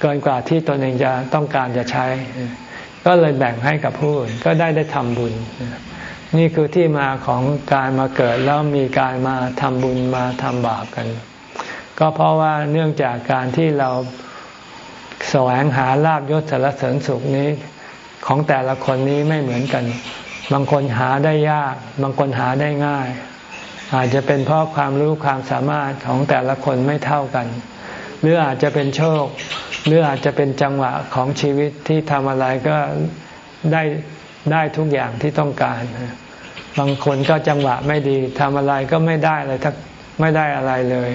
S1: เกินกว่าที่ตนเองจะต้องการจะใช้ ก็เลยแบ่งให้กับผู้อื่นก็ได้ได้ทำบุญ นี่คือที่มาของการมาเกิดแล้วมีการมาทำบุญมาทำบาปกัน ก็เพราะว่าเนื่องจากการที่เราแสวงหาลาบยศสารเสริญสุขนี้ของแต่ละคนนี้ไม่เหมือนกัน บางคนหาได้ยาก บางคนหาได้ง่าย อาจจะเป็นเพราะความรู้ความสามารถของแต่ละคนไม่เท่ากัน หรืออาจจะเป็นโชค หรืออาจจะเป็นจังหวะของชีวิตที่ทำอะไรก็ได้ได้ทุกอย่างที่ต้องการ บางคนก็จังหวะไม่ดีทำอะไรก็ไม่ได้เลยทักไม่ได้อะไรเลย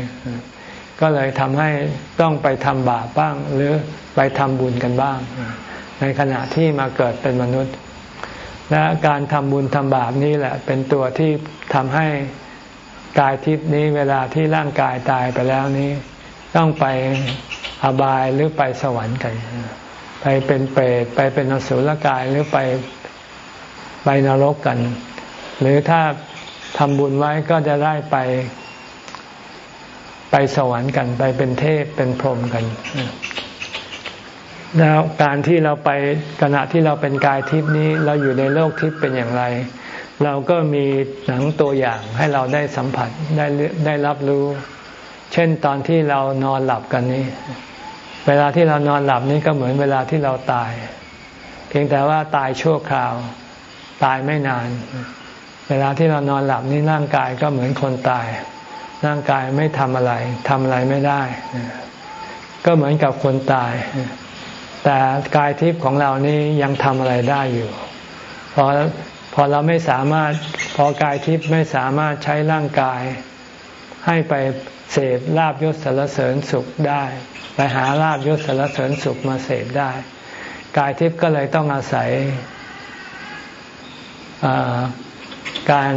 S1: ก็เลยทำให้ต้องไปทำบาปบ้าง หรือไปทำบุญกันบ้าง ในขณะที่มาเกิดเป็นมนุษย์ และการทำบุญทำบาปนี้แหละ เป็นตัวที่ทำให้กายทิพย์นี้เวลาที่ร่างกายตายไปแล้วนี้ ต้องไปอบายหรือไปสวรรค์กัน ไปเป็นเปรตไปเป็นอสุรกายหรือไปไปนรกกัน หรือถ้าทำบุญไว้ก็จะได้ไป ไปสวรรค์กันไปเป็นเทพเป็นพรหมกันแล้วการที่เราไปขณะที่เราเป็นกายทิพย์นี้เราอยู่ในโลกทิพย์เป็นอย่างไร เราก็มีหนังตัวอย่างให้เราได้สัมผัสได้ได้รับรู้ เช่นตอนที่เรานอนหลับกันนี้ เวลาที่เรานอนหลับนี้ก็เหมือนเวลาที่เราตาย เพียงแต่ว่าตายชั่วคราว ตายไม่นาน เวลาที่เรานอนหลับนี้ร่างกายก็เหมือนคนตาย ร่างกายไม่ทำอะไรทำอะไรไม่ได้ ก็เหมือนกับคนตาย แต่กายทิพย์ของเรานี่ยังทำอะไรได้อยู่พอพอเราไม่สามารถพอกายทิพย์ไม่สามารถใช้ร่างกาย ให้ไปเสพลาบยศสารเสริญสุขได้ ไปหาลาบยศสารเสริญสุขมาเสพได้ กายทิพย์ก็เลยต้องอาศัยการ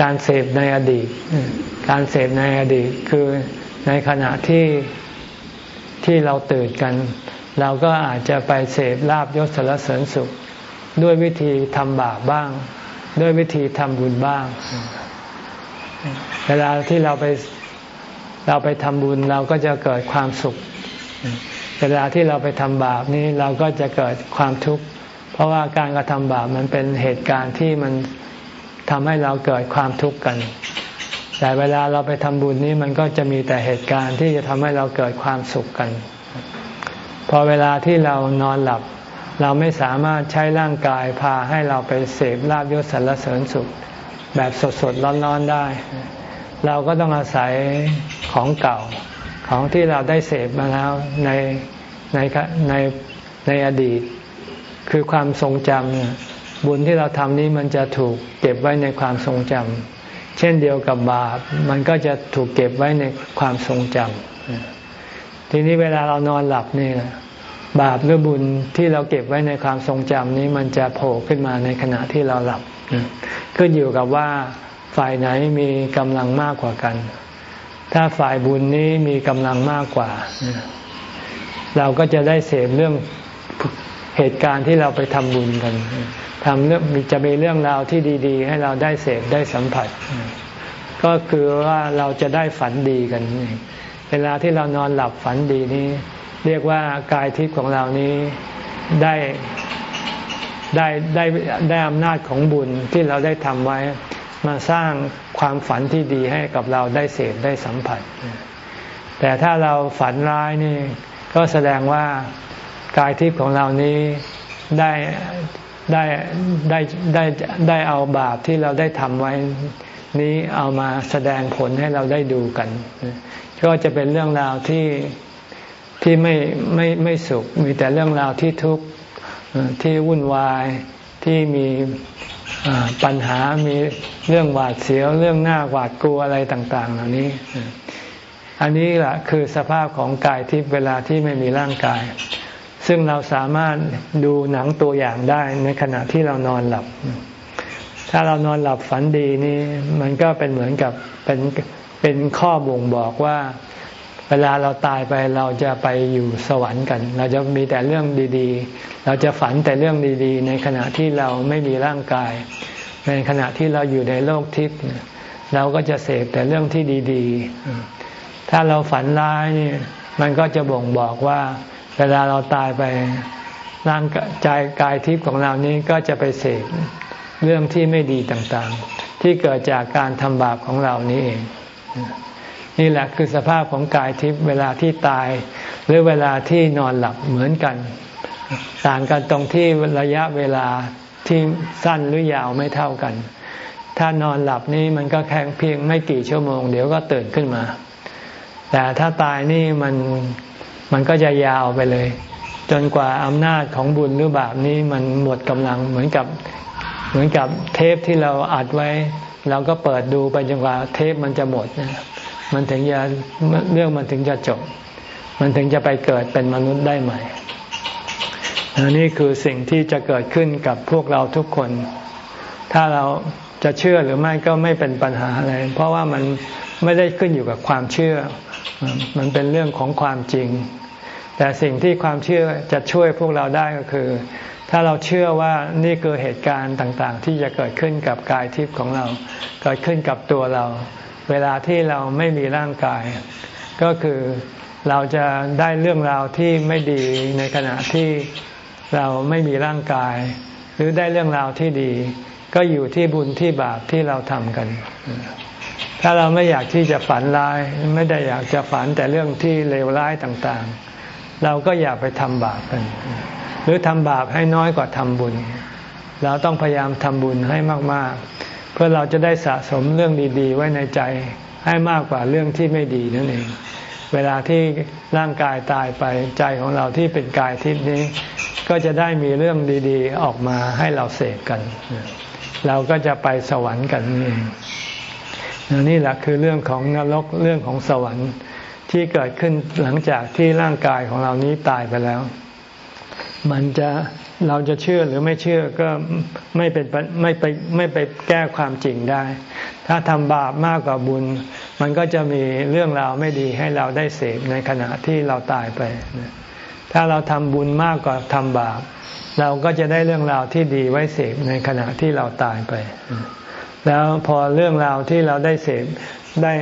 S1: การเสพในอดีต การเสพในอดีตคือในขณะที่ที่เราตื่นกัน เราก็อาจจะไปเสพลาบยศสารเสริญสุข ด้วยวิธีทำบาปบ้าง ด้วยวิธีทำบุญบ้าง เวลาที่เราไปเราไปทำบุญเราก็จะเกิดความสุข เวลาที่เราไปทำบาปนี้เราก็จะเกิดความทุกข์ เพราะว่าการกระทำบาปมันเป็นเหตุการณ์ที่มัน ทำให้เราเกิดความทุกข์กัน แต่เวลาเราไปทำบุญนี้มันก็จะมีแต่เหตุการณ์ที่จะทำให้เราเกิดความสุขกัน พอเวลาที่เรานอนหลับ เราไม่สามารถใช้ร่างกายพาให้เราไปเสพลาบยศสรรเสริญสุข แบบสดๆร้อนๆได้ เราก็ต้องอาศัยของเก่าของที่เราได้เสพมาแล้วในในในในอดีต คือความทรงจำ บุญที่เราทำนี้มันจะถูกเก็บไว้ในความทรงจำเช่นเดียวกับบาป มันก็จะถูกเก็บไว้ในความทรงจำทีนี้เวลาเรานอนหลับนี่บาปหรือบุญที่เราเก็บไว้ในความทรงจำนี้มันจะโผล่ขึ้นมาในขณะที่เราหลับขึ้นอยู่กับว่าฝ่ายไหนมีกำลังมากกว่ากัน ถ้าฝ่ายบุญนี้มีกำลังมากกว่า เราก็จะได้เสพเรื่องเหตุการณ์ที่เราไปทำบุญกัน ทำเรื่องจะมีเรื่องราวที่ดี ๆ ให้เราได้เสพได้สัมผัส ก็คือว่าเราจะได้ฝันดีกัน เวลาที่เรานอนหลับฝันดีนี้ เรียกว่ากายทิพย์ของเรานี้ได้ได้ได้ได้อำนาจของบุญที่เราได้ทำไว้ มาสร้างความฝันที่ดีให้กับเราได้เสพได้สัมผัส แต่ถ้าเราฝันร้ายนี่ ก็แสดงว่ากายทิพย์ของเรานี้ได้ ได้ได้ได้ได้เอาบาปที่เราได้ทำไว้นี้เอามาแสดงผลให้เราได้ดูกัน ก็จะเป็นเรื่องราวที่ที่ไม่ไม่ไม่สุข มีแต่เรื่องราวที่ทุกข์ที่วุ่นวายที่มีปัญหามีเรื่องหวาดเสียว เรื่องหน้าหวาดกลัวอะไรต่าง ๆ เหล่านี้ อันนี้แหละคือสภาพของกายทิพย์เวลาที่ไม่มีร่างกาย ซึ่งเราสามารถดูหนังตัวอย่างได้ในขณะที่เรานอนหลับ ถ้าเรานอนหลับฝันดีนี่มันก็เป็นเหมือนกับเป็นเป็นข้อบ่งบอกว่า เวลาเราตายไปเราจะไปอยู่สวรรค์กัน เราจะมีแต่เรื่องดีๆ เราจะฝันแต่เรื่องดีๆ ในขณะที่เราไม่มีร่างกาย ในขณะที่เราอยู่ในโลกทิพย์เราก็จะเสพแต่เรื่องที่ดี ๆ ถ้าเราฝันร้ายนี่มันก็จะบ่งบอกว่า เวลาเราตายไปร่างใจกายทิพย์ของเรานี้ก็จะไปเสพเรื่องที่ไม่ดีต่างๆ ที่เกิดจากการทำบาปของเรานี้เอง นี่แหละคือสภาพของกายทิพย์เวลาที่ตาย หรือเวลาที่นอนหลับเหมือนกัน ต่างกันตรงที่ระยะเวลาที่สั้นหรือยาวไม่เท่ากัน ถ้านอนหลับนี่มันก็แค่เพียงไม่กี่ชั่วโมง เดี๋ยวก็ตื่นขึ้นมา แต่ถ้าตายนี่มัน มันก็จะยาวไปเลย จนกว่าอำนาจของบุญหรือบาปนี้มันหมดกำลังเหมือนกับเหมือนกับเทปที่เราอัดไว้ เราก็เปิดดูไปจนกว่าเทปมันจะหมดมันถึงจะเรื่องมันถึงจะจบ มันถึงจะไปเกิดเป็นมนุษย์ได้ใหม่นี่คือสิ่งที่จะเกิดขึ้นกับพวกเราทุกคน ถ้าเราจะเชื่อหรือไม่ก็ไม่เป็นปัญหาอะไร เพราะว่ามันไม่ได้ขึ้นอยู่กับความเชื่อ มันเป็นเรื่องของความจริง แต่สิ่งที่ความเชื่อจะช่วยพวกเราได้ก็คือ ถ้าเราเชื่อว่านี่คือเหตุการณ์ต่างๆ ที่จะเกิดขึ้นกับกายทิพย์ของเรา เกิดขึ้นกับตัวเรา เวลาที่เราไม่มีร่างกาย ก็คือเราจะได้เรื่องราวที่ไม่ดีในขณะที่เราไม่มีร่างกาย หรือได้เรื่องราวที่ดี ก็อยู่ที่บุญที่บาปที่เราทำกัน ถ้าเราไม่อยากที่จะฝันร้าย ไม่ได้อยากจะฝันแต่เรื่องที่เลวร้ายต่างๆ เราก็อย่าไปทำบาปกัน หรือทำบาปให้น้อยกว่าทำบุญ เราต้องพยายามทำบุญให้มาก ๆ เพื่อเราจะได้สะสมเรื่องดี ๆ ไว้ในใจให้มากกว่าเรื่องที่ไม่ดีนั่นเอง เวลาที่ร่างกายตายไปใจของเราที่เป็นกายทิพย์นี้ ก็จะได้มีเรื่องดี ๆ ออกมาให้เราเสกกัน เราก็จะไปสวรรค์กันนี่เองนี่แหละคือเรื่องของนรกเรื่องของสวรรค์ ที่เกิดขึ้นหลังจากที่ร่างกายของเรานี้ตายไปแล้ว มันจะเราจะเชื่อหรือไม่เชื่อก็ไม่เป็นไม่ไปไม่ไปแก้ความจริงได้ ถ้าทำบาปมากกว่าบุญ มันก็จะมีเรื่องราวไม่ดีให้เราได้เสพในขณะที่เราตายไป ถ้าเราทำบุญมากกว่าทำบาป เราก็จะได้เรื่องราวที่ดีไว้เสพในขณะที่เราตายไป แล้วพอเรื่องราวที่เราได้เสพ ได้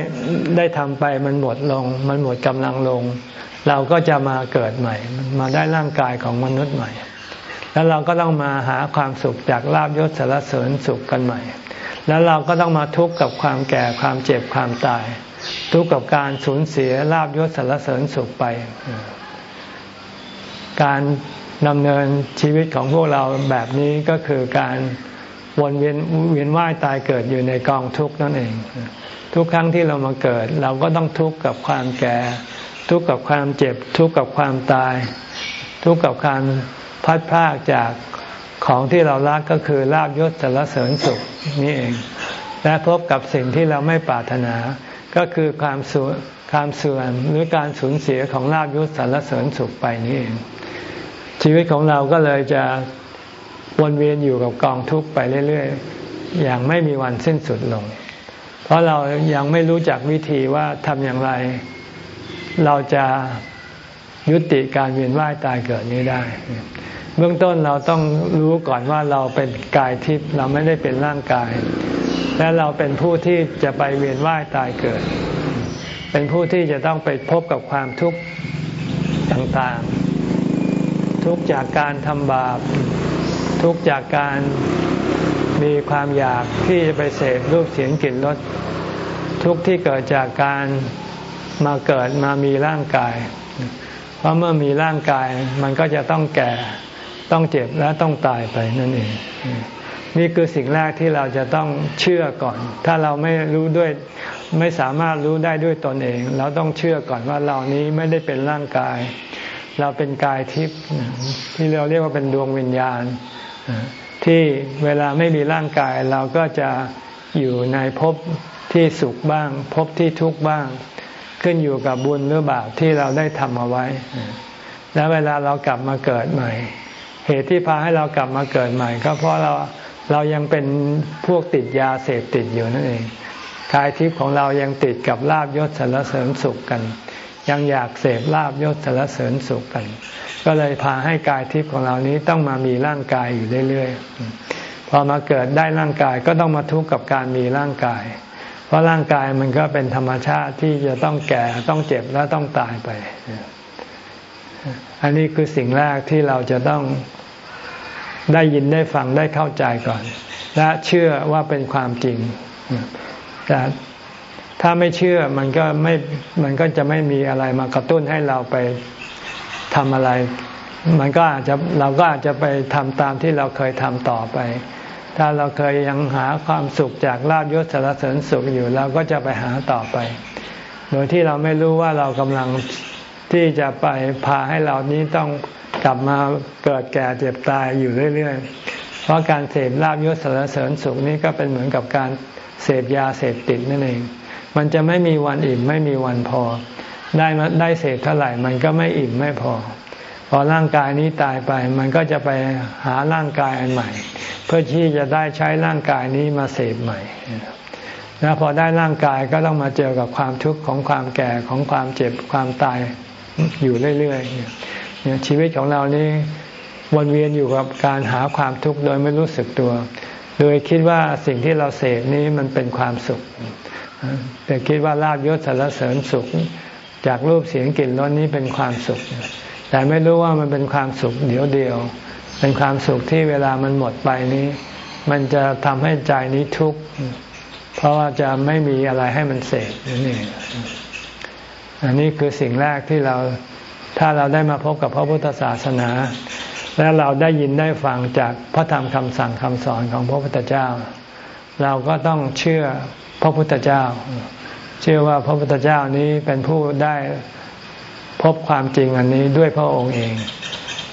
S1: ได้ทำไปมันหมดลง มันหมดกำลังลง เราก็จะมาเกิดใหม่ มาได้ร่างกายของมนุษย์ใหม่ แล้วเราก็ต้องมาหาความสุขจากลาบยศสารเสริญสุขกันใหม่ แล้วเราก็ต้องมาทุกข์กับความแก่ความเจ็บความตาย ทุกข์กับการสูญเสียลาบยศสารเสริญสุขไป การดำเนินชีวิตของพวกเราแบบนี้ก็คือการวนเวียนเวียนว่ายตายเกิดอยู่ในกองทุกข์นั่นเอง ทุกครั้งที่เรามาเกิด เราก็ต้องทุกข์กับความแก่ ทุกข์กับความเจ็บ ทุกข์กับความตาย ทุกข์กับการพัดพากจากของที่เรารักก็คือลาบยศสารเสริญสุขนี่เอง และพบกับสิ่งที่เราไม่ปรารถนา ก็คือความสูความเสื่อมหรือการสูญเสียของลาบยศสารเสริญสุขไปนี่เอง ชีวิตของเราก็เลยจะวนเวียนอยู่กับกองทุกข์ไปเรื่อยๆ อย่างไม่มีวันสิ้นสุดลง เพราะเรายังไม่รู้จักวิธีว่าทำอย่างไร เราจะยุติการเวียนว่ายตายเกิดนี้ได้ เบื้องต้นเราต้องรู้ก่อนว่าเราเป็นกายทิพย์เราไม่ได้เป็นร่างกาย และเราเป็นผู้ที่จะไปเวียนว่ายตายเกิด เป็นผู้ที่จะต้องไปพบกับความทุกข์ต่างๆ ทุกจากการทำบาป ทุกจากการ มีความอยากที่จะไปเสพรูปเสียงกลิ่นรสทุกที่เกิดจากการมาเกิดมามีร่างกาย เพราะเมื่อมีร่างกายมันก็จะต้องแก่ต้องเจ็บและต้องตายไปนั่นเอง นี่คือสิ่งแรกที่เราจะต้องเชื่อก่อน ถ้าเราไม่รู้ด้วยไม่สามารถรู้ได้ด้วยตนเอง เราต้องเชื่อก่อนว่าเรานี้ไม่ได้เป็นร่างกาย เราเป็นกายทิพย์ที่เราเรียกว่าเป็นดวงวิญญาณ ที่เวลาไม่มีร่างกายเราก็จะอยู่ในภพที่สุขบ้างภพที่ทุกข์บ้าง ขึ้นอยู่กับบุญหรือบาปที่เราได้ทำเอาไว้ แล้วเวลาเรากลับมาเกิดใหม่ เหตุที่พาให้เรากลับมาเกิดใหม่ ก็เพราะเราเรายังเป็นพวกติดยาเสพติดอยู่นั่นเองกายทิพย์ของเรายังติดกับลาบยศสารเสริญสุขกัน ยังอยากเสพลาบยศสารเสริญสุขกัน ก็เลยพาให้กายทิพย์ของเรานี้ต้องมามีร่างกายอยู่เรื่อยๆ พอมาเกิดได้ร่างกายก็ต้องมาทุกข์กับการมีร่างกาย เพราะร่างกายมันก็เป็นธรรมชาติที่จะต้องแก่ต้องเจ็บและต้องตายไป อันนี้คือสิ่งแรกที่เราจะต้องได้ยินได้ฟังได้เข้าใจก่อน และเชื่อว่าเป็นความจริงแต่ถ้าไม่เชื่อมันก็ไม่มันก็จะไม่มีอะไรมากระตุ้นให้เราไป ทำอะไร มันก็อาจจะเราก็อาจจะไปทำตามที่เราเคยทำต่อไป ถ้าเราเคยยังหาความสุขจากลาบยศสารเสริญสุขอยู่เราก็จะไปหาต่อไป โดยที่เราไม่รู้ว่าเรากำลังที่จะไปพาให้เรานี้ต้องกลับมาเกิดแก่เจ็บตายอยู่เรื่อยๆ เพราะการเสพลาบยศสารเสริญสุขนี้ก็เป็นเหมือนกับการเสพยาเสพติดนั่นเอง มันจะไม่มีวันอิ่มไม่มีวันพอ ได้ได้เสพเท่าไหร่ มันก็ไม่อิ่มไม่พอ พอร่างกายนี้ตายไป มันก็จะไปหาร่างกายอันใหม่ เพื่อที่จะได้ใช้ร่างกายนี้มาเสพใหม่แล้วพอได้ร่างกายก็ต้องมาเจอกับความทุกข์ของความแก่ของความเจ็บความตายอยู่เรื่อยๆชีวิตของเรานี้วนเวียนอยู่กับการหาความทุกข์โดยไม่รู้สึกตัว โดยคิดว่าสิ่งที่เราเสพนี้มันเป็นความสุขแต่คิดว่าลาบยศสารเสริญสุข จากรูปเสียงกลิ่นรสนี้เป็นความสุข แต่ไม่รู้ว่ามันเป็นความสุขเดียวเดียว เป็นความสุขที่เวลามันหมดไปนี้ มันจะทำให้ใจนี้ทุกข์เพราะว่าจะไม่มีอะไรให้มันเสกนี่อันนี้คือสิ่งแรกที่เราถ้าเราได้มาพบกับพระพุทธศาสนา และเราได้ยินได้ฟังจากพระธรรมคำสั่งคำสอนของพระพุทธเจ้า เราก็ต้องเชื่อพระพุทธเจ้า เชื่อว่าพระพุทธเจ้านี้เป็นผู้ได้พบความจริงอันนี้ด้วยพระองค์เอง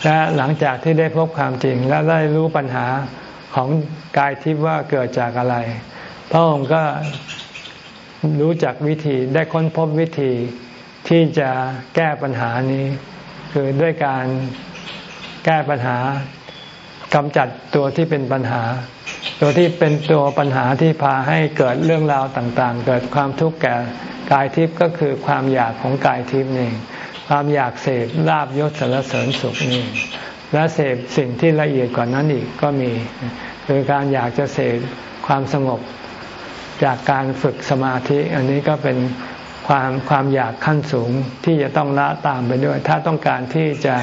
S1: และหลังจากที่ได้พบความจริงและได้รู้ปัญหาของกายทิพย์ว่าเกิดจากอะไร พระองค์ก็รู้จักวิธีได้ค้นพบวิธีที่จะแก้ปัญหานี้ คือด้วยการแก้ปัญหากำจัดตัวที่เป็นปัญหา ตัวที่เป็นตัวปัญหาที่พาให้เกิดเรื่องราวต่างๆ เกิดความทุกข์แก่กายทิพย์ก็คือความอยากของกายทิพย์นี่ความอยากเสพลาบยศสารเสริญสุขนี่และเสพสิ่งที่ละเอียดกว่านั้นอีกก็มี คือการอยากจะเสพความสงบจากการฝึกสมาธิ อันนี้ก็เป็นความความอยากขั้นสูงที่จะต้องละตามไปด้วย ถ้าต้องการที่จะ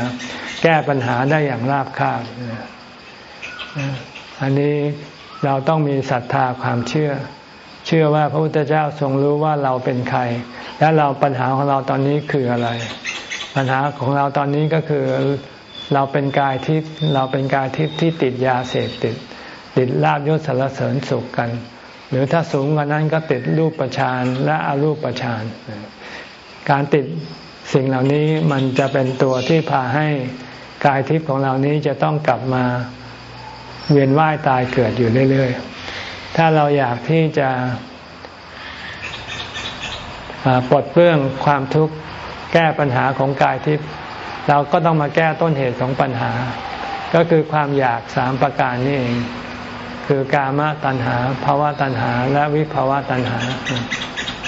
S1: แก้ปัญหาได้อย่างราบคาบอันนี้ เราต้องมีศรัทธาความเชื่อ เชื่อว่าพระพุทธเจ้าทรงรู้ว่าเราเป็นใคร และเราปัญหาของเราตอนนี้คืออะไร ปัญหาของเราตอนนี้ก็คือเราเป็นกายทิพย์เราเป็นกายทิพย์ที่ติดยาเสพติด ติดลาบยศสารเสริญสุขกัน หรือถ้าสูงกว่านั้นก็ติดรูปประชานและอรูปประชานการติดสิ่งเหล่านี้มันจะเป็นตัวที่พาให้กายทิพย์ของเรานี้จะต้องกลับมา เวียนว่ายตายเกิดอยู่เรื่อยๆ ถ้าเราอยากที่จะปลดเปลื้องความทุกข์แก้ปัญหาของกายทิพย์เราก็ต้องมาแก้ต้นเหตุของปัญหา ก็คือความอยากสามประการนี่เองคือกามตัณหาภาวะตัณหา และวิภาวะตัณหา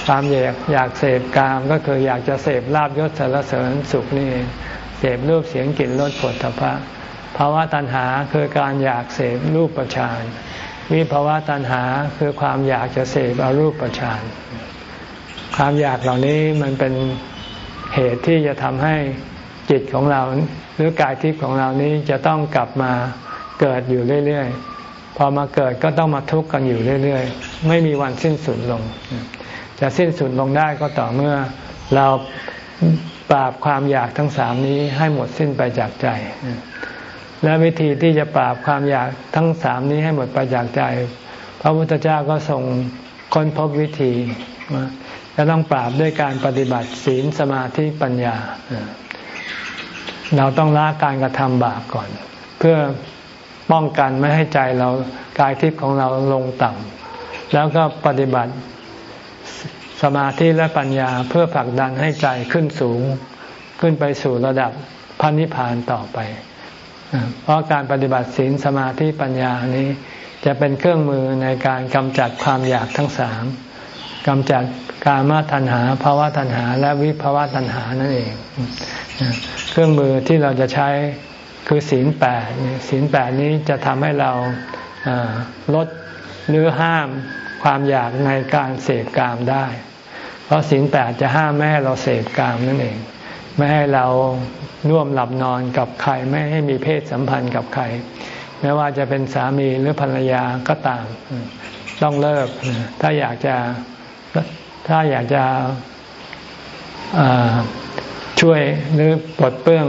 S1: ความอยากอยากเสพกามก็คืออยากจะเสพลาบยศสารเสริญสุขนี่เองเสพรูปเสียงกลิ่นรสผลทพะ ภาวะตัณหาคือการอยากเสพรูปประชานวิภาวะตัณหาคือความอยากจะเสพอารูปประชานความอยากเหล่านี้มันเป็นเหตุที่จะทำให้จิตของเรา หรือกายทิพย์ของเรานี้จะต้องกลับมาเกิดอยู่เรื่อยๆ พอมาเกิดก็ต้องมาทุกข์กันอยู่เรื่อยๆ ไม่มีวันสิ้นสุดลง จะสิ้นสุดลงได้ก็ต่อเมื่อเราปราบความอยากทั้งสามนี้ให้หมดสิ้นไปจากใจ และวิธีที่จะปราบความอยากทั้งสามนี้ให้หมดไปจากใจ พระพุทธเจ้าก็ทรงค้นพบวิธีจะต้องปราบด้วยการปฏิบัติศีลสมาธิปัญญา เราต้องละการกระทำบาปก่อน เพื่อป้องกันไม่ให้ใจเรากายทิพย์ของเราลงต่ำแล้วก็ปฏิบัติสมาธิและปัญญาเพื่อผลักดันให้ใจขึ้นสูง ขึ้นไปสู่ระดับพันิพานต่อไป เพราะการปฏิบัติศีลสมาธิปัญญานี้ จะเป็นเครื่องมือในการกำจัดความอยากทั้งสามกำจัดกามาตัณหาภาวะตัณหา และวิภาวะตัณหานั่นเอง เครื่องมือที่เราจะใช้คือศีลแปดศีลแปดนี้จะทำให้เราลดหรือห้ามความอยากในการเสพกามได้ เพราะศีลแปดจะห้ามไม่ให้เราเสพกามนั่นเอง ไม่ให้เราร่วมหลับนอนกับใคร ไม่ให้มีเพศสัมพันธ์กับใคร ไม่ว่าจะเป็นสามีหรือภรรยาก็ตาม ต้องเลิก ถ้าอยากจะถ้าอยากจะช่วยหรือปลดเปลื้อง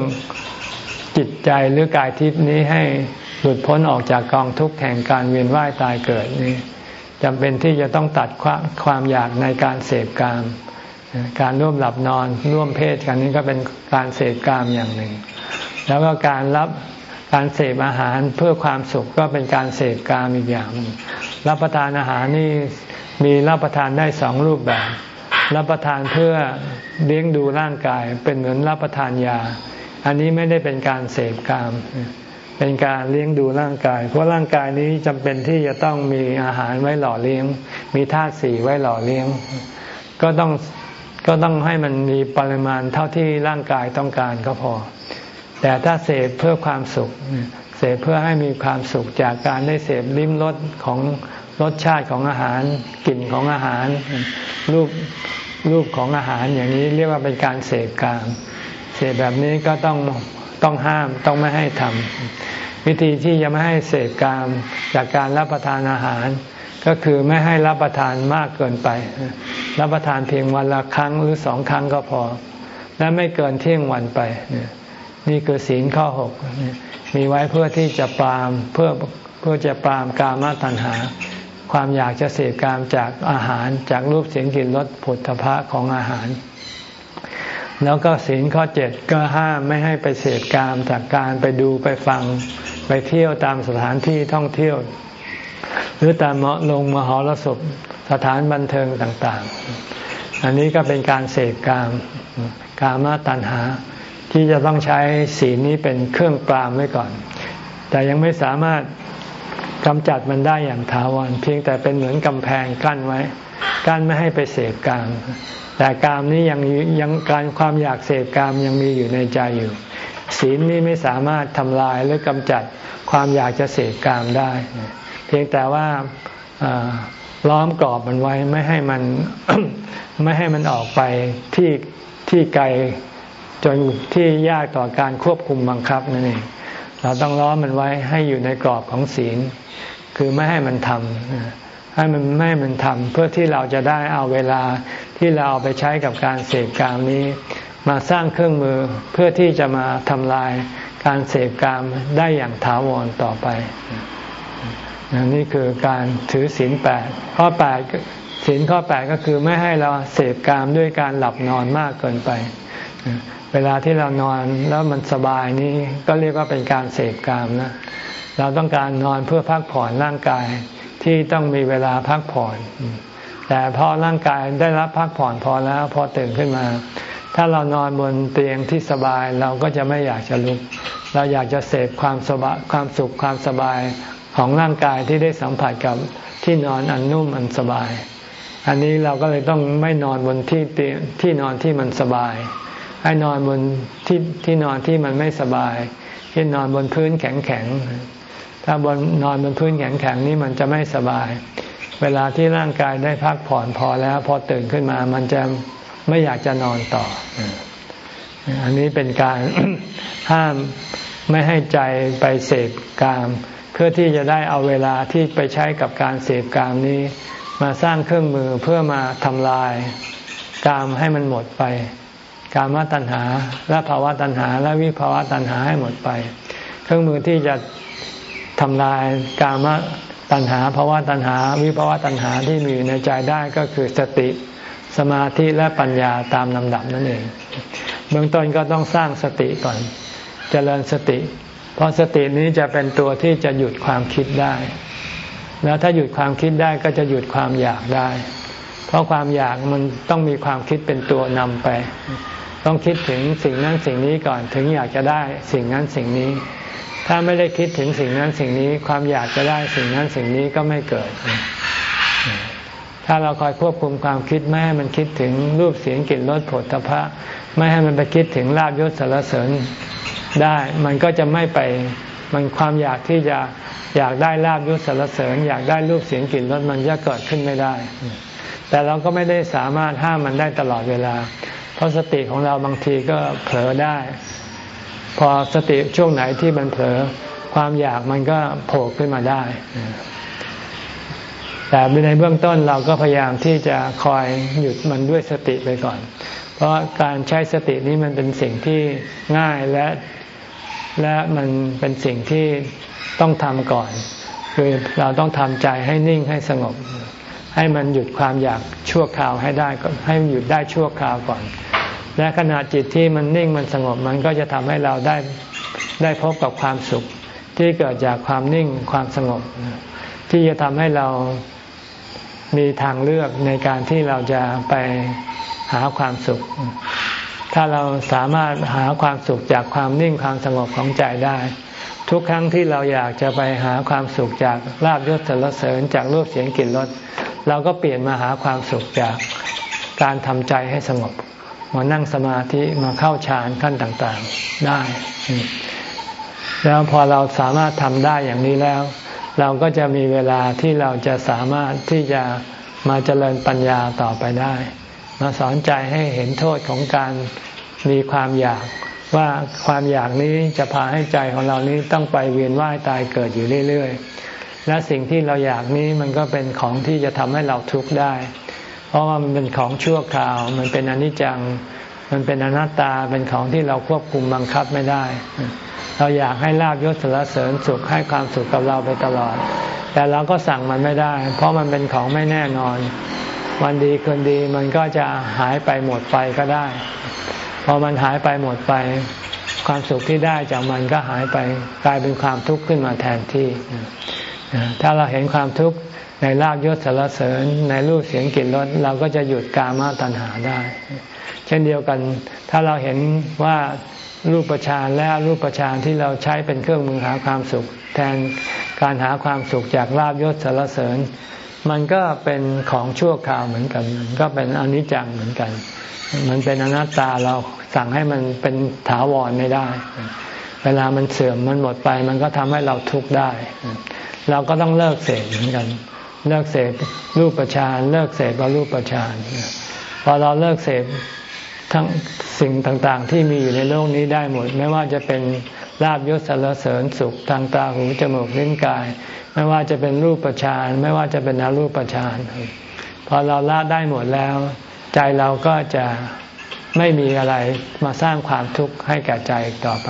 S1: จิตใจหรือกายทิพย์นี้ให้หลุดพ้นออกจากกองทุกข์แห่งการเวียนว่ายตายเกิดนี้จำเป็นที่จะต้องตัดความความอยากในการเสพกาม การร่วมหลับนอนร่วมเพศกันนี้ก็เป็นการเสพกามอย่างหนึ่ง แล้วก็การรับการเสพอาหารเพื่อความสุขก็เป็นการเสพกามอีกอย่างรับประทานอาหารนี่มีรับประทานได้สองรูปแบบ รับประทานเพื่อเลี้ยงดูร่างกายเป็นเหมือนรับประทานยา อันนี้ไม่ได้เป็นการเสพกาม เป็นการเลี้ยงดูร่างกาย เพราะร่างกายนี้จำเป็นที่จะต้องมีอาหารไว้หล่อเลี้ยง มีธาตุสี่ไว้หล่อเลี้ยง ก็ต้อง ก็ต้องให้มันมีปริมาณเท่าที่ร่างกายต้องการก็พอ แต่ถ้าเสพเพื่อความสุข เสพเพื่อให้มีความสุขจากการได้เสพลิ้มรสของรสชาติของอาหารกลิ่นของอาหาร รูปรูปของอาหารอย่างนี้เรียกว่าเป็นการเสพกามเสพแบบนี้ก็ต้องต้องห้ามต้องไม่ให้ทำวิธีที่จะไม่ให้เสพกามจากการรับประทานอาหาร ก็คือไม่ให้รับประทานมากเกินไป รับประทานเพียงวันละครั้งหรือสองครั้งก็พอ และไม่เกินเที่ยงวันไป นี่คือศีลข้อหกมีไว้เพื่อที่จะปรามเพื่อเพื่อจะปรามกามตัณหา ความอยากจะเสพกามจากอาหารจากรูปเสียงกลิ่นรสผลทพะของอาหาร แล้วก็ศีลข้อเจ็ดก็ห้ามไม่ให้ไปเสพกามจากการไปดูไปฟังไปเที่ยวตามสถานที่ท่องเที่ยว หรือตามเหาะลงมหรสพสถานบันเทิงต่างๆ อันนี้ก็เป็นการเสพกาม กามาตัณหา ที่จะต้องใช้ศีลนี้เป็นเครื่องปรามไว้ก่อน แต่ยังไม่สามารถกำจัดมันได้อย่างถาวรเพียงแต่เป็นเหมือนกำแพงกั้นไว้ กั้นไม่ให้ไปเสพกาม แต่กามนี้ยังยังการความอยากเสพกามยังมีอยู่ในใจอยู่ ศีลนี้ไม่สามารถทำลายหรือกำจัดความอยากจะเสพกามได้ เพียงแต่ว่าล้อมกรอบมันไว้ไม่ให้มันไม่ให้มันออกไปที่ที่ไกลจนที่ยากต่อการควบคุมบังคับนั่นเองเราต้องล้อมมันไว้ให้อยู่ในกรอบของศีล คือไม่ให้มันทำให้มันไม่ให้มันทำเพื่อที่เราจะได้เอาเวลาที่เราเอาไปใช้กับการเสพกามนี้ มาสร้างเครื่องมือเพื่อที่จะมาทำลายการเสพกามได้อย่างถาวรต่อไป นี่คือการถือศีลแปดข้อแปดศีลข้อแปดก็คือไม่ให้เราเสพกามด้วยการหลับนอนมากเกินไป เวลาที่เรานอนแล้วมันสบายนี่ก็เรียกว่าเป็นการเสพกามนะ เราต้องการนอนเพื่อพักผ่อนร่างกายที่ต้องมีเวลาพักผ่อน แต่พอร่างกายได้รับพักผ่อนพอแล้วพอตื่นขึ้นมา ถ้าเรานอนบนเตียงที่สบายเราก็จะไม่อยากจะลุก เราอยากจะเสพความสบายความสุขความสบาย ของร่างกายที่ได้สัมผัสกับที่นอนอันนุ่มอันสบาย อันนี้เราก็เลยต้องไม่นอนบนที่เตียงที่นอนที่มันสบาย ให้นอนบนที่ที่นอนที่มันไม่สบาย ที่นอนบนพื้นแข็งแข็งถ้าบนนอนบนพื้นแข็งๆนี่มันจะไม่สบาย เวลาที่ร่างกายได้พักผ่อนพอแล้วพอตื่นขึ้นมา มันจะไม่อยากจะนอนต่อ อันนี้เป็นการห้ามไม่ให้ใจไปเสพกาม เพื่อที่จะได้เอาเวลาที่ไปใช้กับการเสพกามนี้ มาสร้างเครื่องมือเพื่อมาทำลายกามให้มันหมดไป กามตัณหาและภาวะตัณหา และวิภาวะตัณหาให้หมดไป เครื่องมือที่จะทำลายกามตัณหาภาวะตัณหา วิภาวะตัณหาที่มีอยู่ในใจได้ก็คือสติสมาธิและปัญญาตามลำดับนั่นเอง เบื้องต้นก็ต้องสร้างสติก่อนจเจริญสติ เพราะสตินี้จะเป็นตัวที่จะหยุดความคิดได้ แล้วถ้าหยุดความคิดได้ก็จะหยุดความอยากได้ เพราะความอยากมันต้องมีความคิดเป็นตัวนำไป ต้องคิดถึงสิ่งนั้นสิ่งนี้ก่อนถึงอยากจะได้สิ่งนั้นสิ่งนี้ ถ้าไม่ได้คิดถึงสิ่งนั้นสิ่งนี้ ความอยากจะได้สิ่งนั้นสิ่งนี้ก็ไม่เกิด ถ้าเราคอยควบคุมความคิดไม่ให้มันคิดถึงรูปเสียงกลิ่นรสผลตภะไม่ให้มันไปคิดถึงลาบยศสารเสริญ ได้ มันก็จะไม่ไปมันความอยากที่จะอยากได้ลาบยศสารเสริญ อยากได้รูปเสียงกลิ่นรสมันจะเกิดขึ้นไม่ได้ แต่เราก็ไม่ได้สามารถห้ามมันได้ตลอดเวลา เพราะสติของเราบางทีก็เผลอได้ พอสติช่วงไหนที่มันเผลอความอยากมันก็โผล่ขึ้นมาได้ แต่ในเบื้องต้นเราก็พยายามที่จะคอยหยุดมันด้วยสติไปก่อน เพราะการใช้สตินี้มันเป็นสิ่งที่ง่ายและ และมันเป็นสิ่งที่ต้องทำก่อน คือเราต้องทำใจให้นิ่งให้สงบ ให้มันหยุดความอยากชั่วคราวให้ได้ให้มันหยุดได้ชั่วคราวก่อน และขณะจิตที่มันนิ่งมันสงบมันก็จะทำให้เราได้ได้พบกับความสุขที่เกิดจากความนิ่งความสงบ ที่จะทำให้เรามีทางเลือกในการที่เราจะไปหาความสุข ถ้าเราสามารถหาความสุขจากความนิ่งความสงบของใจได้ ทุกครั้งที่เราอยากจะไปหาความสุขจากลาบยศสรรเสริญจากรูปเสียงกลิ่นรสเราก็เปลี่ยนมาหาความสุขจากการทำใจให้สงบมานั่งสมาธิมาเข้าฌานขั้นต่างๆได้ แล้วพอเราสามารถทำได้อย่างนี้แล้ว เราก็จะมีเวลาที่เราจะสามารถที่จะมาเจริญปัญญาต่อไปได้ มาสอนใจให้เห็นโทษของการมีความอยากว่าความอยากนี้จะพาให้ใจของเรานี้ต้องไปเวียนว่ายตายเกิดอยู่เรื่อยๆ และสิ่งที่เราอยากนี้มันก็เป็นของที่จะทำให้เราทุกข์ได้ เพราะว่ามันเป็นของชั่วคราว มันเป็นอนิจจัง มันเป็นอนัตตา เป็นของที่เราควบคุมบังคับไม่ได้ เราอยากให้ลาบยศสารเสริญสุขให้ความสุขกับเราไปตลอดแแต่เราก็สั่งมันไม่ได้ เพราะมันเป็นของไม่แน่นอน วันดีคืนดีมันก็จะหายไปหมดไปก็ได้ พอมันหายไปหมดไป ความสุขที่ได้จากมันก็หายไปกลายเป็นความทุกข์ขึ้นมาแทนที่ ถ้าเราเห็นความทุกข์ในลาบยศสารเสริญในรูปเสียงกลิ่นรสเราก็จะหยุดกามาตัณหาได้ เช่นเดียวกัน ถ้าเราเห็นว่ารูปฌานและรูปฌานที่เราใช้เป็นเครื่องมือหาความสุข แทนการหาความสุขจากลาบยศสารเสริญ มันก็เป็นของชั่วคราวเหมือนกันมัน ก็เป็นอนิจจังเหมือนกัน มันเป็นอนัตตาเราสั่งให้มันเป็นถาวรไม่ได้ เวลามันเสื่อมมันหมดไป มันก็ทำให้เราทุกข์ได้ เราก็ต้องเลิกเสพเหมือนกัน เลิกเสพรูปฌานเลิกเสพวรูปฌานพอเราเลิกเสพทั้งสิ่งต่างๆ ที่มีอยู่ในโลกนี้ได้หมด ไม่ว่าจะเป็น ลาบยศสารเสริญสุขทางตาหูจมูกลิ้นกาย ไม่ว่าจะเป็นรูปฌานไม่ว่าจะเป็นอรูปฌานพอเราละได้หมดแล้ว ใจเราก็จะไม่มีอะไรมาสร้างความทุกข์ให้แก่ใจต่อไป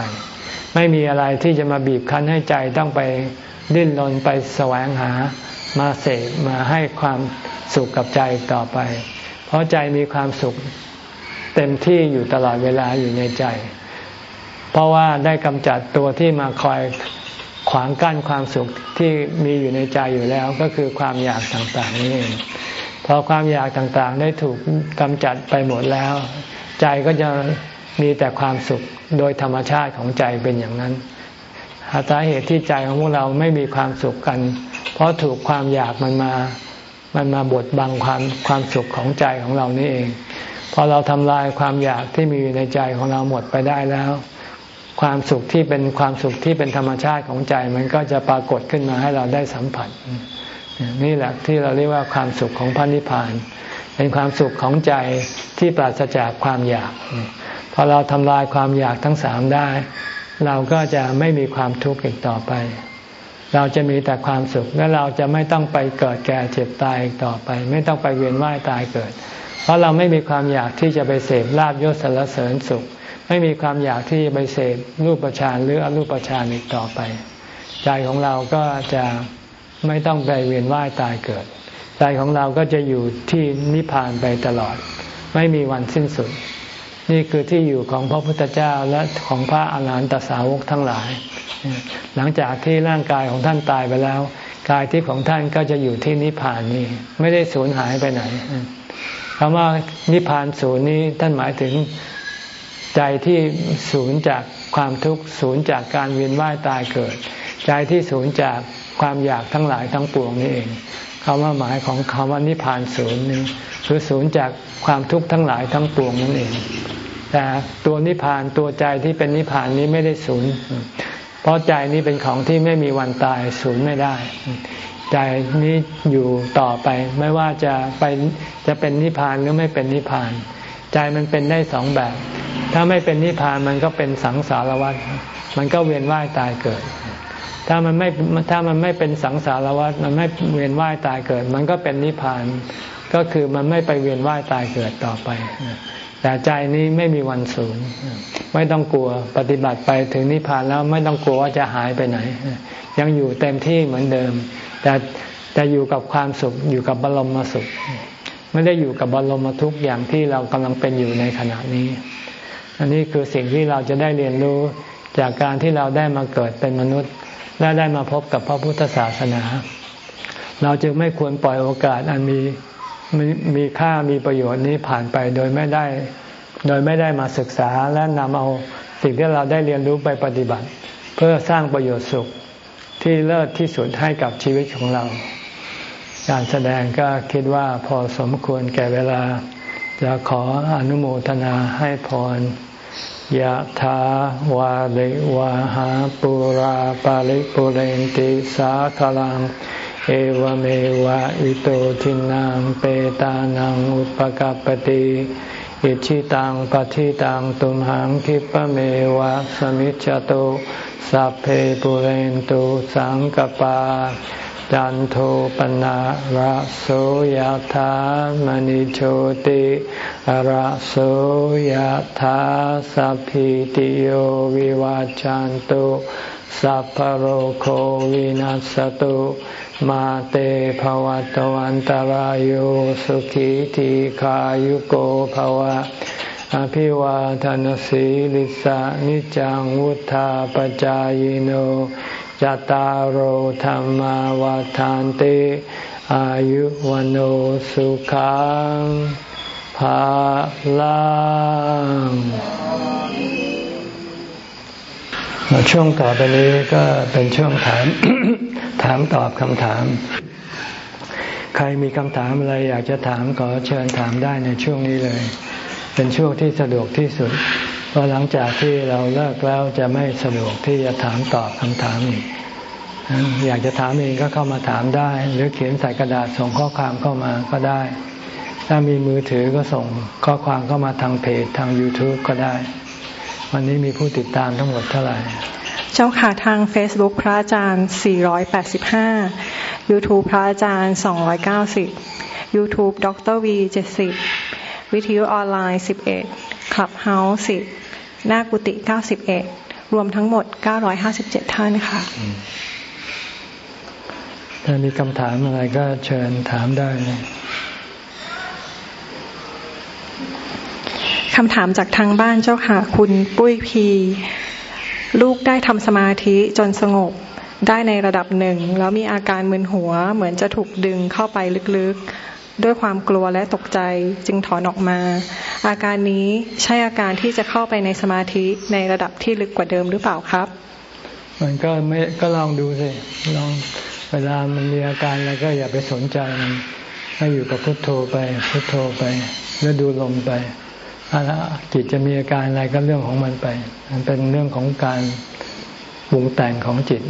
S1: ไม่มีอะไรที่จะมาบีบคั้นให้ใจต้องไปดิ้นรนไปแสวงหามาเสกมาให้ความสุขกับใจต่อไป เพราะใจมีความสุขเต็มที่อยู่ตลอดเวลาอยู่ในใจ เพราะว่าได้กำจัดตัวที่มาคอยขวางกั้นความสุขที่มีอยู่ในใจอยู่แล้วก็คือความอยากต่างๆนี่เองพอความอยากต่างๆ ได้ถูกกำจัดไปหมดแล้ว ใจก็จะมีแต่ความสุขโดยธรรมชาติของใจเป็นอย่างนั้นสาเหตุที่ใจของพวกเราไม่มีความสุขกัน เพราะถูกความอยากมันมามันมาบดบังความความสุขของใจของเรานี่เองพอเราทำลายความอยากที่มีอยู่ในใจของเราหมดไปได้แล้ว ความสุขที่เป็นความสุขที่เป็นธรรมชาติของใจ มันก็จะปรากฏขึ้นมาให้เราได้สัมผัส นี่แหละที่เราเรียกว่าความสุขของพระนิพพาน เป็นความสุขของใจที่ปราศจากความอยาก พอเราทำลายความอยากทั้งสามได้ เราก็จะไม่มีความทุกข์อีกต่อไป เราจะมีแต่ความสุขและเราจะไม่ต้องไปเกิดแก่เจ็บตายอีกต่อไป ไม่ต้องไปเวียนว่ายตายเกิด เพราะเราไม่มีความอยากที่จะไปเสพลาบยศสารเสริญสุข ไม่มีความอยากที่ไปเสพรูปฌานหรืออรูปฌานอีกต่อไป ใจของเราก็จะไม่ต้องไปเวียนว่ายตายเกิด ใจของเราก็จะอยู่ที่นิพพานไปตลอด ไม่มีวันสิ้นสุด นี่คือที่อยู่ของพระพุทธเจ้าและของพระอรหันตสาวกทั้งหลาย หลังจากที่ร่างกายของท่านตายไปแล้ว กายที่ของท่านก็จะอยู่ที่นิพพานนี้ไม่ได้สูญหายไปไหนคำว่านิพพานศูนย์นี้ท่านหมายถึง ใจที่ศูนย์จากความทุกข์ศูนย์จากการเวียนว่ายตายเกิด ใจที่ศูนย์จากความอยากทั้งหลายทั้งปวงนี่เองคำว่าหมายของคำว่านิพพานศูนย์นี้คือศูนย์จากความทุกข์ทั้งหลายทั้งปวงนั่นเอง แต่ตัวนิพพานตัวใจที่เป็นนิพพานนี้ไม่ได้ศูนย์เพราะใจนี้เป็นของที่ไม่มีวันตายสูญไม่ได้ ใจนี้อยู่ต่อไปไม่ว่าจะไปจะเป็นนิพพานหรือไม่เป็นนิพพาน ใจมันเป็นได้สองแบบ ถ้าไม่เป็นนิพพานมันก็เป็นสังสารวัฏมันก็เวียนว่ายตายเกิด ถ้ามันไม่ถ้ามันไม่เป็นสังสารวัฏมันไม่เวียนว่ายตายเกิด มันก็เป็นนิพพานก็คือมันไม่ไปเวียนว่ายตายเกิดต่อไป แต่ใจนี้ไม่มีวันสูญไม่ต้องกลัวปฏิบัติไปถึงนิพพานแล้วไม่ต้องกลัวว่าจะหายไปไหน ยังอยู่เต็มที่เหมือนเดิม แต่แต่อยู่กับความสุขอยู่กับบรมสุข ไม่ได้อยู่กับบรมทุกข์อย่างที่เรากำลังเป็นอยู่ในขณะนี้ อันนี้คือสิ่งที่เราจะได้เรียนรู้จากการที่เราได้มาเกิดเป็นมนุษย์ และได้มาพบกับพระพุทธศาสนา เราจึงไม่ควรปล่อยโอกาสอันมีมีค่ามีประโยชน์นี้ผ่านไปโดยไม่ได้ โดยไม่ได้มาศึกษาและนำเอาสิ่งที่เราได้เรียนรู้ไปปฏิบัติ เพื่อสร้างประโยชน์สุขที่เลิศที่สุดให้กับชีวิตของเรา การแสดงก็คิดว่าพอสมควรแก่เวลา จะขออนุโมทนาให้พรยะถาวาลิวาหาปุราปาริปุเรนติสาคลัง เอวเมวะอิโตทินังเปตานังอุปกัปติอิชิตังปฏิตังตุมหังคิปะเมวะสมิจจตุสัพเพปุเรนตุสังกปา จันโทปนะระโสยธามณิโชติระโสยธาสัพพิติโยวิวาจันตุสัพพโรโควินัสตุมาเตภวัตวันตารโยสุขีทีขายุโกภวะ อภิวาทานสีลิสานิจังวุธาปจายโน จตารโหธรรมวาทานติอายุวันโอสุขังภาลังช่วงต่อไปนี้ก็เป็นช่วงถาม ถามตอบคำถาม ใครมีคำถามอะไรอยากจะถามขอเชิญถามได้ในช่วงนี้เลย เป็นช่วงที่สะดวกที่สุด เพราะหลังจากที่เราเลิกแล้วจะไม่สะดวกที่จะถามตอบคำถามอีกอยากจะถามเองก็เข้ามาถามได้ หรือเขียนใส่กระดาษส่งข้อความเข้ามาก็ได้ ถ้ามีมือถือก็ส่งข้อความเข้ามาทางเพจทาง YouTube ก็ได้ วันนี้มีผู้ติดตามทั้งหมดเท่าไหร่
S2: เจ้าค่ะทาง Facebook พระอาจารย์ 485 YouTube พระอาจารย์ 290 YouTube ดร V 70 วิทยุออนไลน์ 11 Clubhouse 10หน้ากุฏิ91รวมทั้งหมด957ท่านค่ะ
S1: ถ้ามีคำถามอะไรก็เชิญถามได้เลย
S2: คำถามจากทางบ้านเจ้าค่ะ คุณปุ้ยพี ลูกได้ทำสมาธิจนสงบได้ในระดับหนึ่ง แล้วมีอาการมึนหัวเหมือนจะถูกดึงเข้าไปลึกๆ ด้วยความกลัวและตกใจจึงถอนออกมา อาการนี้ใช่อาการที่จะเข้าไปในสมาธิในระดับที่ลึกกว่าเดิมหรือเปล่าครับ
S1: มันก็ไม่ก็ลองดูสิลองเวลามันมีอาการอะไรก็อย่าไปสนใจมันให้อยู่กับพุทโธไปพุทโธไปแล้วดูลมไปถ้าจิตจะมีอาการอะไรก็เรื่องของมันไปมันเป็นเรื่องของการปรุงแต่งของจิต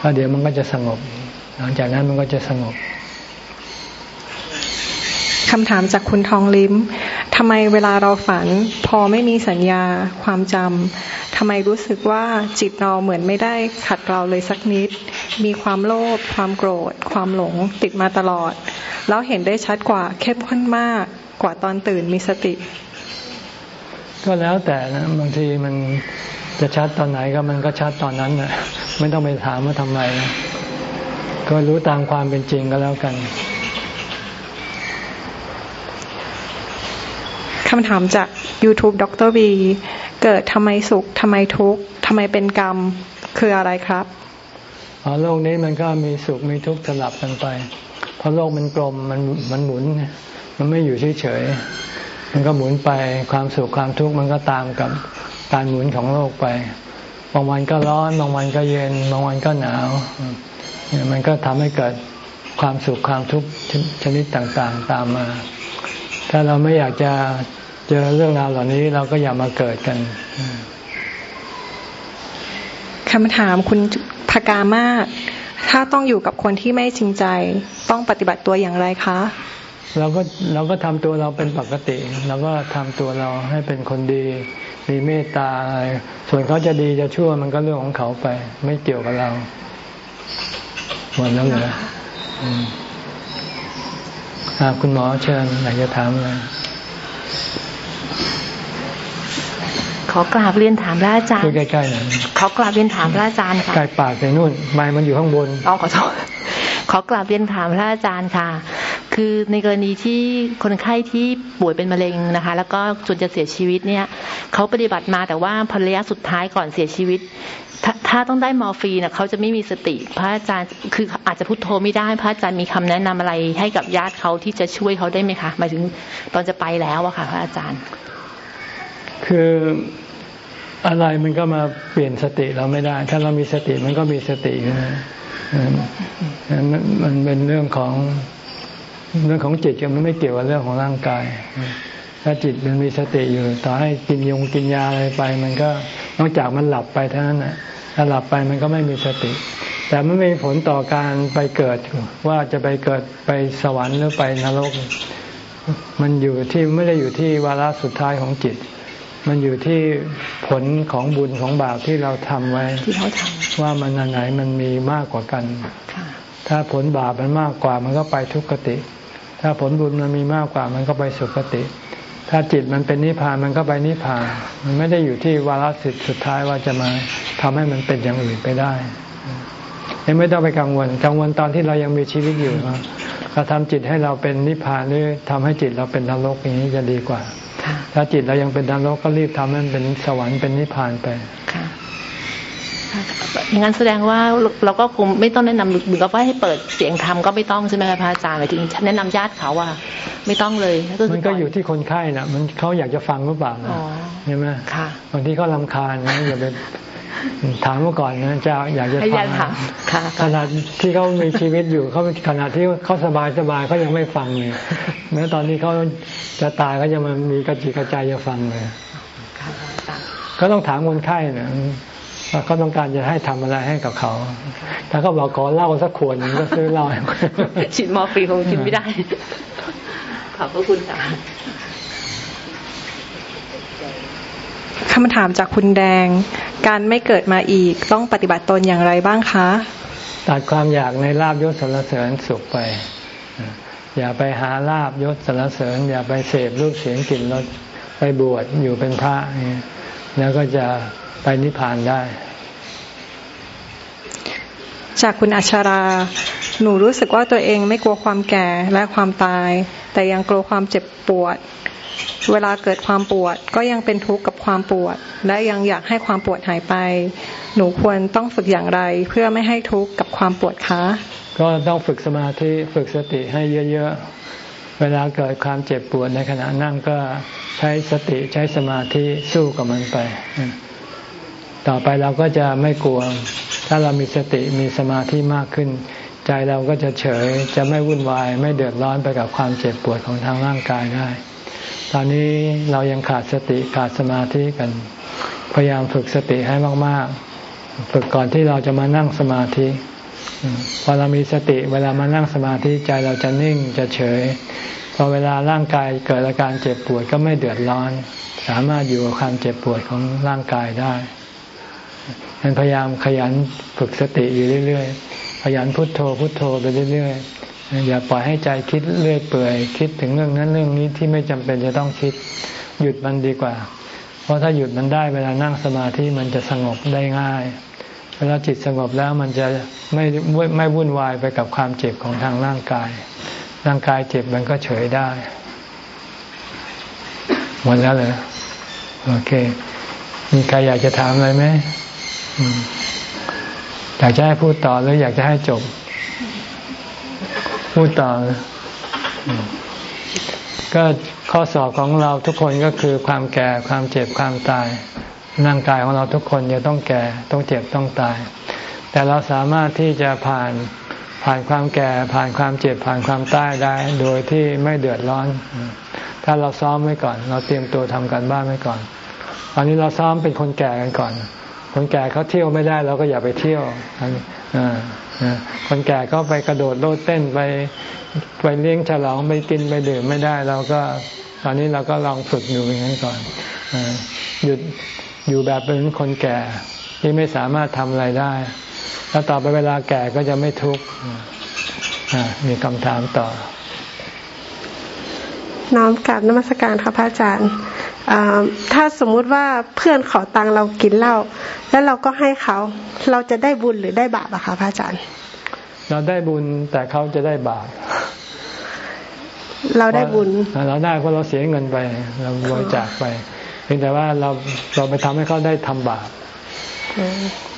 S1: ถ้าเดี๋ยวมันก็จะสงบ หลังจากนั้นมันก็จะสงบ
S2: คำถามจากคุณทองลิ้มทำไมเวลาเราฝัน พอไม่มีสัญญาความจำทำไมรู้สึกว่าจิตเราเหมือนไม่ได้ขัดเราเลยสักนิด มีความโลภความโกรธ ความหลงติดมาตลอด แล้วเห็นได้ชัดกว่าเข้มข้นมากกว่าตอนตื่นมีสติ
S1: ก็แล้วแต่นะบางทีมันจะชัดตอนไหนก็มันก็ชัดตอนนั้นนะไม่ต้องไปถามว่าทำไมนะก็รู้ตามความเป็นจริงก็แล้วกัน
S2: คำถามจาก YouTube ดรบีเกิดทำไมสุขทำไมทุกข์ทำไมเป็นกรรมคืออะไรครับ
S1: อ๋อโลกนี้มันก็มีสุขมีทุกข์สลับกันไป เพราะโลกมันกลมมันมันหมุน มันไม่อยู่เฉยๆมันก็หมุนไปความสุขความทุกข์มันก็ตามกับการหมุนของโลกไป บางวันก็ร้อน บางวันก็เย็น บางวันก็หนาวเนี่ยมันก็ทำให้เกิดความสุขความทุกข์ชนิดต่างๆ ตามมา ถ้าเราไม่อยากจะ เจอเรื่องราวเหล่านี้เราก็อย่ามาเกิดกัน
S2: คำถามคุณพกามาถ้าต้องอยู่กับคนที่ไม่จริงใจ ต้องปฏิบัติตัวอย่างไรคะ
S1: เราก็เราก็ทำตัวเราเป็นปกติ เราก็ทำตัวเราให้เป็นคนดี มีเมตตาอะไร ส่วนเขาจะดีจะชั่วมันก็เรื่องของเขาไป ไม่เกี่ยวกับเราหมดแล้วเหรอคุณหมอเชิญอยากจะถามอะไร
S3: ขอกราบเรียนถามพระอาจารย์
S1: ใกล้ๆหน่อย
S3: ขอกราบเรียนถามพระอาจารย์ค่ะ
S1: ใกล้ปากไปนู่นไม้มันอยู่ข้างบน
S3: อ๋อขอโทษขอกราบเรียนถามพระอาจารย์ค่ะ คือในกรณีที่คนไข้ที่ป่วยเป็นมะเร็งนะคะ แล้วก็จนจะเสียชีวิตเนี่ยเขาปฏิบัติมาแต่ว่าภรรยาสุดท้ายก่อนเสียชีวิตถ้าถ้าต้องได้มอร์ฟีนะเขาจะไม่มีสติ พระอาจารย์คืออาจจะพุโทโธไม่ได้ พระอาจารย์มีคำแนะนำอะไรให้กับญาติเขาที่จะช่วยเขาได้ไหมคะหมายถึงตอนจะไปแล้วอะค่ะ พระอาจารย์
S1: คืออะไรมันก็มาเปลี่ยนสติเราไม่ได้ ถ้าเรามีสติมันก็มีสตินะมันเป็นเรื่องของเรื่องของจิตมันไม่เกี่ยวกับเรื่องของร่างกาย ถ้าจิตมันมีสติอยู่ ต่อให้กินยงกินยาอะไรไป มันก็นอกจากมันหลับไปเท่านั้นแหะถ้าหลับไปมันก็ไม่มีสติ แต่มันไม่มีผลต่อการไปเกิดว่าจะไปเกิดไปสวรรค์หรือไปนรก มันอยู่ที่ไม่ได้อยู่ที่วาระสุดท้ายของจิต มันอยู่ที่ผลของบุญของบาปที่เราทำไว้
S3: ที่เขาท
S1: ว่ามันอันไหนมันมีมากกว่ากัน ถ้าผลบาปมันมากกว่ามันก็ไปทุกขติ ถ้าผลบุญมันมีมากกว่ามันก็ไปสุคติถถ้าจิตมันเป็นนิพพานมันก็ไปนิพพาน มันไม่ได้อยู่ที่วาระสุดสุดท้ายว่าจะมาทำให้มันเป็นอย่างอื่นไปได้ยังไม่ต้องไปกังวล กังวลตอนที่เรายังมีชีวิตอยู่เราทำจิตให้เราเป็นนิพพานหรือทำให้จิตเราเป็นนรกอย่างนี้จะดีกว่า ถ้าจิตเรายังเป็นนรกก็รีบทำให้มันเป็นสวรรค์เป็นนิพพานไป
S3: อย่างนั้นแสดงว่าเราก็คงไม่ต้องแนะนำหรือกับว่าให้เปิดเสียงธรรมก็ไม่ต้องใช่ไหมคะพระอาจารย์หมายถึงแนะนำญาติเขาว่าไม่ต้องเลย
S1: มันก็อยู่ที่คนไข้น่ะมันเขาอยากจะฟังหรือเปล่าใช่ไหมบางทีเขาลำคาญนะอย่าไป ถามเมื่อก่อนนะจะอยากจะฟังขณะที่เขามีชีวิตอยู่เขาขณะที่เขาสบายสบายเขายังไม่ฟังเลยแม้ตอนนี้เขาจะตายก็ยังมันมีกระจิกกระใจจะฟังเลยก็ต้องถามคนไข้เนี่ยว่าเขาต้องการจะให้ทำอะไรให้กับเขา ถ้าเขาบอกขอเหล้าสักขวดนึงก็ซื้อเหล้า
S3: ฉีดมอร์ฟีคงกินไม่ได้ ขอบพระคุณค่ะ
S2: คำถามจากคุณแดง การไม่เกิดมาอีกต้องปฏิบัติตนอย่างไรบ้างคะ
S1: ตัดความอยากในลาบยศสรรเสริญสุขไป อย่าไปหาลาบยศสรรเสริญ อย่าไปเสพรูปเสียงกลิ่นรสไปบวชอยู่เป็นพระแล้วก็จะไปนิพพานได้
S2: จากคุณอัชรา หนูรู้สึกว่าตัวเองไม่กลัวความแก่และความตาย แต่ยังกลัวความเจ็บปวด เวลาเกิดความปวด ก็ยังเป็นทุกข์กับความปวด และยังอยากให้ความปวดหายไป หนูควรต้องฝึกอย่างไร เพื่อไม่ให้ทุกข์กับความปวดคะ
S1: ก็ต้องฝึกสมาธิฝึกสติให้เยอะๆ เวลาเกิดความเจ็บปวดในขณะนั่งก็ใช้สติใช้สมาธิสู้กับมันไป ต่อไปเราก็จะไม่กลัว ถ้าเรามีสติมีสมาธิมากขึ้น ใจเราก็จะเฉยจะไม่วุ่นวาย ไม่เดือดร้อนไปกับความเจ็บปวดของทางร่างกายได้ ตอนนี้เรายังขาดสติขาดสมาธิกัน พยายามฝึกสติให้มาก ๆ ฝึกก่อนที่เราจะมานั่งสมาธิพอเรามีสติเวลามานั่งสมาธิใจเราจะนิ่งจะเฉยพอเวลาร่างกายเกิดอาการเจ็บปวดก็ไม่เดือดร้อน สามารถอยู่กับความเจ็บปวดของร่างกายได้มันพยายามขยันฝึกสติอยู่เรื่อย ๆ ขยันพุทโธพุทโธไปเรื่อย ๆ อย่าปล่อยให้ใจคิดเรื่อยเปื่อย คิดถึงเรื่องนั้นเรื่องนี้ที่ไม่จำเป็นจะต้องคิดหยุดมันดีกว่า เพราะถ้าหยุดมันได้เวลานั่งสมาธิมันจะสงบได้ง่าย เวลาจิตสงบแล้วมันจะไม่ไม่วุ่นวายไปกับความเจ็บของทางร่างกาย ร่างกายเจ็บมันก็เฉยได้หมดแล้วเลยโอเค มีใครอยากจะถามอะไรไหมอยากจะให้พูดต่อหรืออยากจะให้จบ พูดต่อก็ข้อสอบของเราทุกคนก็คือความแก่ความเจ็บความตาย ร่างกายของเราทุกคนจะต้องแก่ต้องเจ็บต้องตาย แต่เราสามารถที่จะผ่านผ่านความแก่ผ่านความเจ็บผ่านความตายได้ โดยที่ไม่เดือดร้อน ถ้าเราซ้อมไว้ก่อน เราเตรียมตัวทำการบ้านไว้ก่อน ตอนนี้เราซ้อมเป็นคนแก่กันก่อน คนแก่เขาเที่ยวไม่ได้เราก็อย่าไปเที่ยว คนแก่ก็ไปกระโดดโลดเต้นไปไปเลี้ยงฉลองไปกินไปดื่มไม่ได้เราก็ตอนนี้เราก็ลองฝึกอยู่อย่างนั้นก่อนหยุดอยู่แบบเป็นคนแก่ที่ไม่สามารถทำอะไรได้ แล้วต่อไปเวลาแก่ก็จะไม่ทุกข์มีคำถามต่อ
S4: น้อมกราบนมัสการครับพระอาจารย์ ถ้าสมมุติว่าเพื่อนขอตังเรากินเหล้าแล้วเราก็ให้เขาเราจะได้บุญหรือได้บาปอะคะพระอาจารย์
S1: เราได้บุญแต่เขาจะได้บาป
S4: เราได้บุญ
S1: เราได้เพราะเราเสียเงินไป เราบริจาคไปเพียงแต่ว่าเราเราไปทำให้เขาได้ทำบาป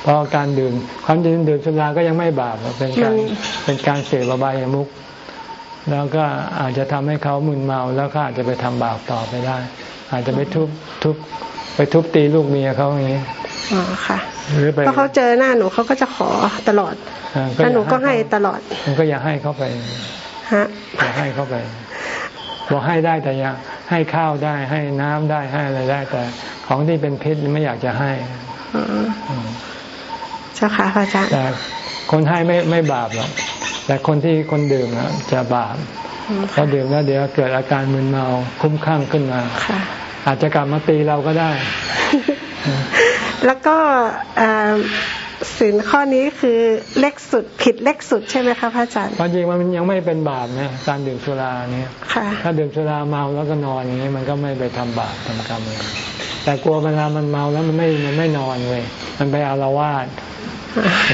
S1: เพราะการดื่มความจริงดื่มสุราก็ยังไม่บาปเป็นการเป็นการเสพบายมุก แล้วก็อาจจะทำให้เขามึนเมา แล้วก็อาจจะไปทำบาปต่อไปได้ อาจจะไปทุบทุบไปทุบตีลูกเมียเขาอย่างนี้
S4: อ๋อค่ะหรือไปพอเขาเจอหน้าหนูเขาก็จะขอตลอดแล้วหนูก็ให้ตลอด
S1: มันก็อยากให้เขาไปฮะอยากให้เขาไปบอกให้ได้แต่อยากให้ข้าวได้ให้น้ำได้ให้อะไรได้ แต่ ของที่เป็นพิษไม่อยากจะให้
S4: เจ้าค่ะพระอาจารย์
S1: แต่คนให้ไม่ไม่บาปหรอก แต่คนที่คนดื่มจะบาปพอดื่มแล้วเดี๋ยวเกิดอาการมึนเมาคุ้มข้างขึ้นมาอาจจะกลับมาตีเราก็ได้
S4: แล้วก็สินข้อนี้คือเล็กสุดผิดเล็กสุดใช่ไหมคะพระอาจารย์
S1: ความจริงมันยังไม่เป็นบาปนะการดื่มสุราเนี่ย
S4: ค่ะ
S1: ถ้าดื่มสุราเมาแล้วก็นอนอย่างนี้มันก็ไม่ไปทำบาปทำกรรมเลยแต่กลัวเวลามันเมาแล้วมันไม่มันไม่นอนเลย มันไปอารวาสมัน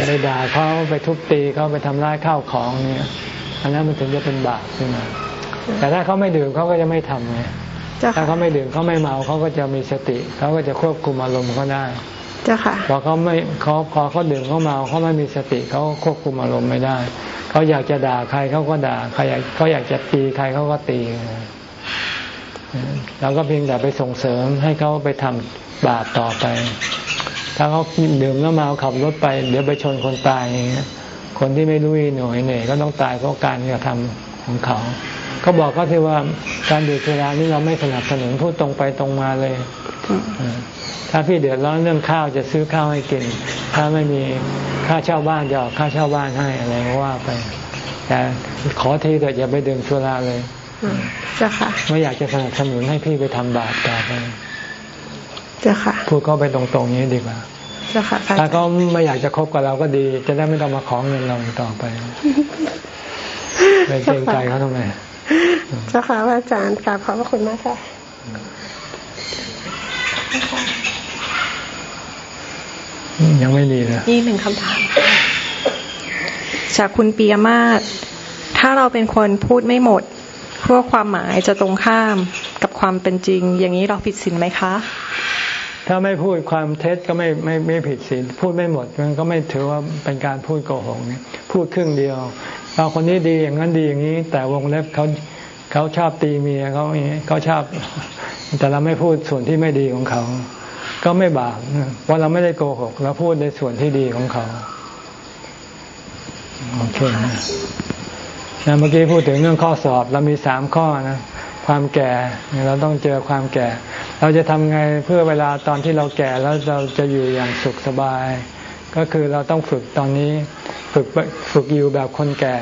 S1: ไปด่าเขาไปทุบตีเขาไปทำร้ายข้าวของเนี่ยอันนั้นมันถึงจะเป็นบาปขึ้นมาแต่ถ้าเขาไม่ดื่มเขาก็จะไม่ทำไง
S4: เจ้า
S1: ถ้า
S4: ค่ะ
S1: เขาไม่ดื่มเขาไม่เมาเขาก็จะมีสติเขาก็จะควบคุมอารมณ์เขาได้
S4: เจ้าค่ะ
S1: พอเขาไม่เขาพอเขาดื่มเขาเมาเขาไม่มีสติเขาควบคุมอารมณ์ไม่ได้ เขาอยากจะด่าใครเขาก็ด่าใครอยากเขาอยากจะตีใครเขาก็ตีเราก็เพียงแต่ไปส่งเสริมให้เขาไปทำบาปต่อไป ถ้าเขาดื่มแล้วเมาขับรถไป เดี๋ยวไปชนคนตายอย่างเงี้ยคนที่ไม่รู้อีหน่วยเหน่ก็ต้องตายเพราะการกระทำของเขาเขาบอกเขาที่ว่าการดื่มสุรานี่เราไม่สนับสนุนพูดตรงไปตรงมาเลยถ้าพี่เดือดร้อนเรื่องข้าวจะซื้อข้าวให้กิน ถ้าไม่มีค่าเช่าบ้านจะออกค่าเช่าบ้านให้อะไรก็ว่าไป แต่ขอทีแต่อย่าไปดื่มสุราเลย
S4: อืมเจ้าค่ะ
S1: ไม่อยากจะสนับสนุนให้พี่ไปทำบาปต่อไป
S4: เจ้าค่ะ
S1: พูดเขาไปตรงๆนี้ดีกว่า
S4: เจ้าค่ะพระอา
S1: ถ้า
S4: จารย์
S1: เขาไม่อยากจะคบกับเราก็ดี จะได้ไม่ต้องมาขอเงินเราอีกต่อไปไปเกรงใจเขาทำไม
S4: เจ้าค่ะพระอาจารย์กราบขอบพระคุณมากค่ะ
S1: ยังไม่ดีเลย
S2: นี่หนึ่งคำถาม จากคุณปียมาศถ้าเราเป็นคนพูดไม่หมดเพื่อความหมายจะตรงข้ามกับความเป็นจริง อย่างนี้เราผิดศีลไหมคะ
S1: ถ้าไม่พูดความเท็จก็ไม่ไม่ไม่ผิดศีลพูดไม่หมดมันก็ไม่ถือว่าเป็นการพูดโกหกเนี่ยพูดครึ่งเดียวเราคนนี้ดีอย่างนั้นดีอย่างนี้ แต่วงเล็บเขาเขาชอบตีเมียเขาอย่างนี้เขาชอบ แต่เราไม่พูดส่วนที่ไม่ดีของเขา ก็ไม่บาปเพราะเราไม่ได้โกหกเราพูดในส่วนที่ดีของเขาโอเคนะนะเมื่อกี้พูดถึงเรื่องข้อสอบเรามีสามข้อนะ ความแก่เนี่ยเราต้องเจอความแก่ เราจะทำไงเพื่อเวลาตอนที่เราแก่แล้วเราจะอยู่อย่างสุขสบาย ก็คือเราต้องฝึกตอนนี้ฝึกฝึกอยู่แบบคนแก่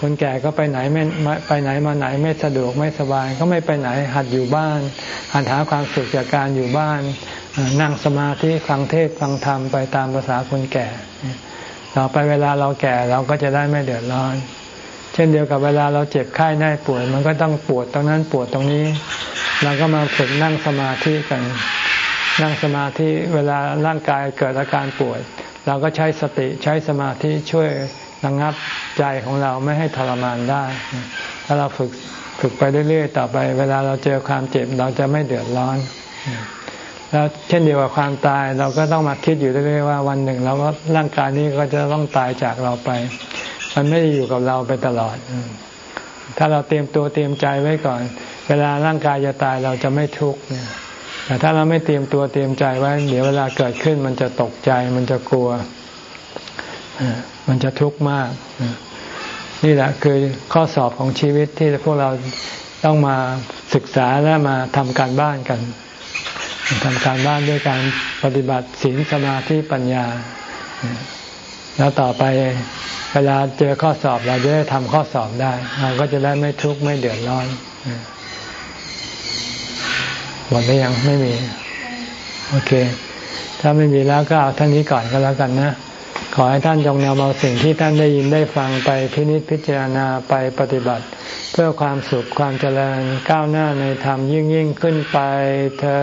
S1: คนแก่ก็ไปไหนไม่ไปไหนมาไหนไม่สะดวกไม่สบาย ก็ไม่ไปไหนหัดอยู่บ้าน หัดหาความสุขจากการอยู่บ้าน นั่งสมาธิฟังเทศฟังธรรมไปตามภาษาคนแก่ ต่อไปเวลาเราแก่เราก็จะได้ไม่เดือดร้อน เช่นเดียวกับเวลาเราเจ็บไข้ได้ป่วยมันก็ต้องปวดตรงนั้นปวดตรงนี้ เราก็มาฝึกนั่งสมาธิกันนั่งสมาธิเวลาร่างกายเกิดอาการปวดเราก็ใช้สติใช้สมาธิช่วยระงับใจของเราไม่ให้ทรมานได้ ถ้าเราฝึกฝึกไปเรื่อยๆ ต่อไป เวลาเราเจอความเจ็บเราจะไม่เดือดร้อน แล้วเช่นเดียวกับความตายเราก็ต้องมาคิดอยู่เรื่อยๆว่าวันหนึ่งเราก็ร่างกายนี้ก็จะต้องตายจากเราไป มันไม่ได้อยู่กับเราไปตลอด ถ้าเราเตรียมตัวเตรียมใจไว้ก่อน เวลาร่างกายจะตายเราจะไม่ทุกข์เนี่ยแต่ถ้าเราไม่เตรียมตัวเตรียมใจไว้ เดี๋ยวเวลาเกิดขึ้นมันจะตกใจ มันจะกลัว มันจะทุกข์มาก นี่แหละคือข้อสอบของชีวิตที่พวกเราต้องมาศึกษาและมาทำการบ้านกันทำการบ้านด้วยการปฏิบัติศีลสมาธิปัญญา แล้วต่อไปเวลาเจอข้อสอบเราจะได้ทำข้อสอบได้ เราก็จะได้ไม่ทุกข์ไม่เดือดร้อนหมดหรือยังไม่มี โอเค ถ้าไม่มีแล้วก็เอาท่านนี้ก่อนก็แล้วกันนะ ขอให้ท่านจงนำเอาสิ่งที่ท่านได้ยินได้ฟังไปพินิจพิจารณาไปปฏิบัติ เพื่อความสุขความเจริญก้าวหน้าในธรรมยิ่งยิ่งขึ้นไปเธอ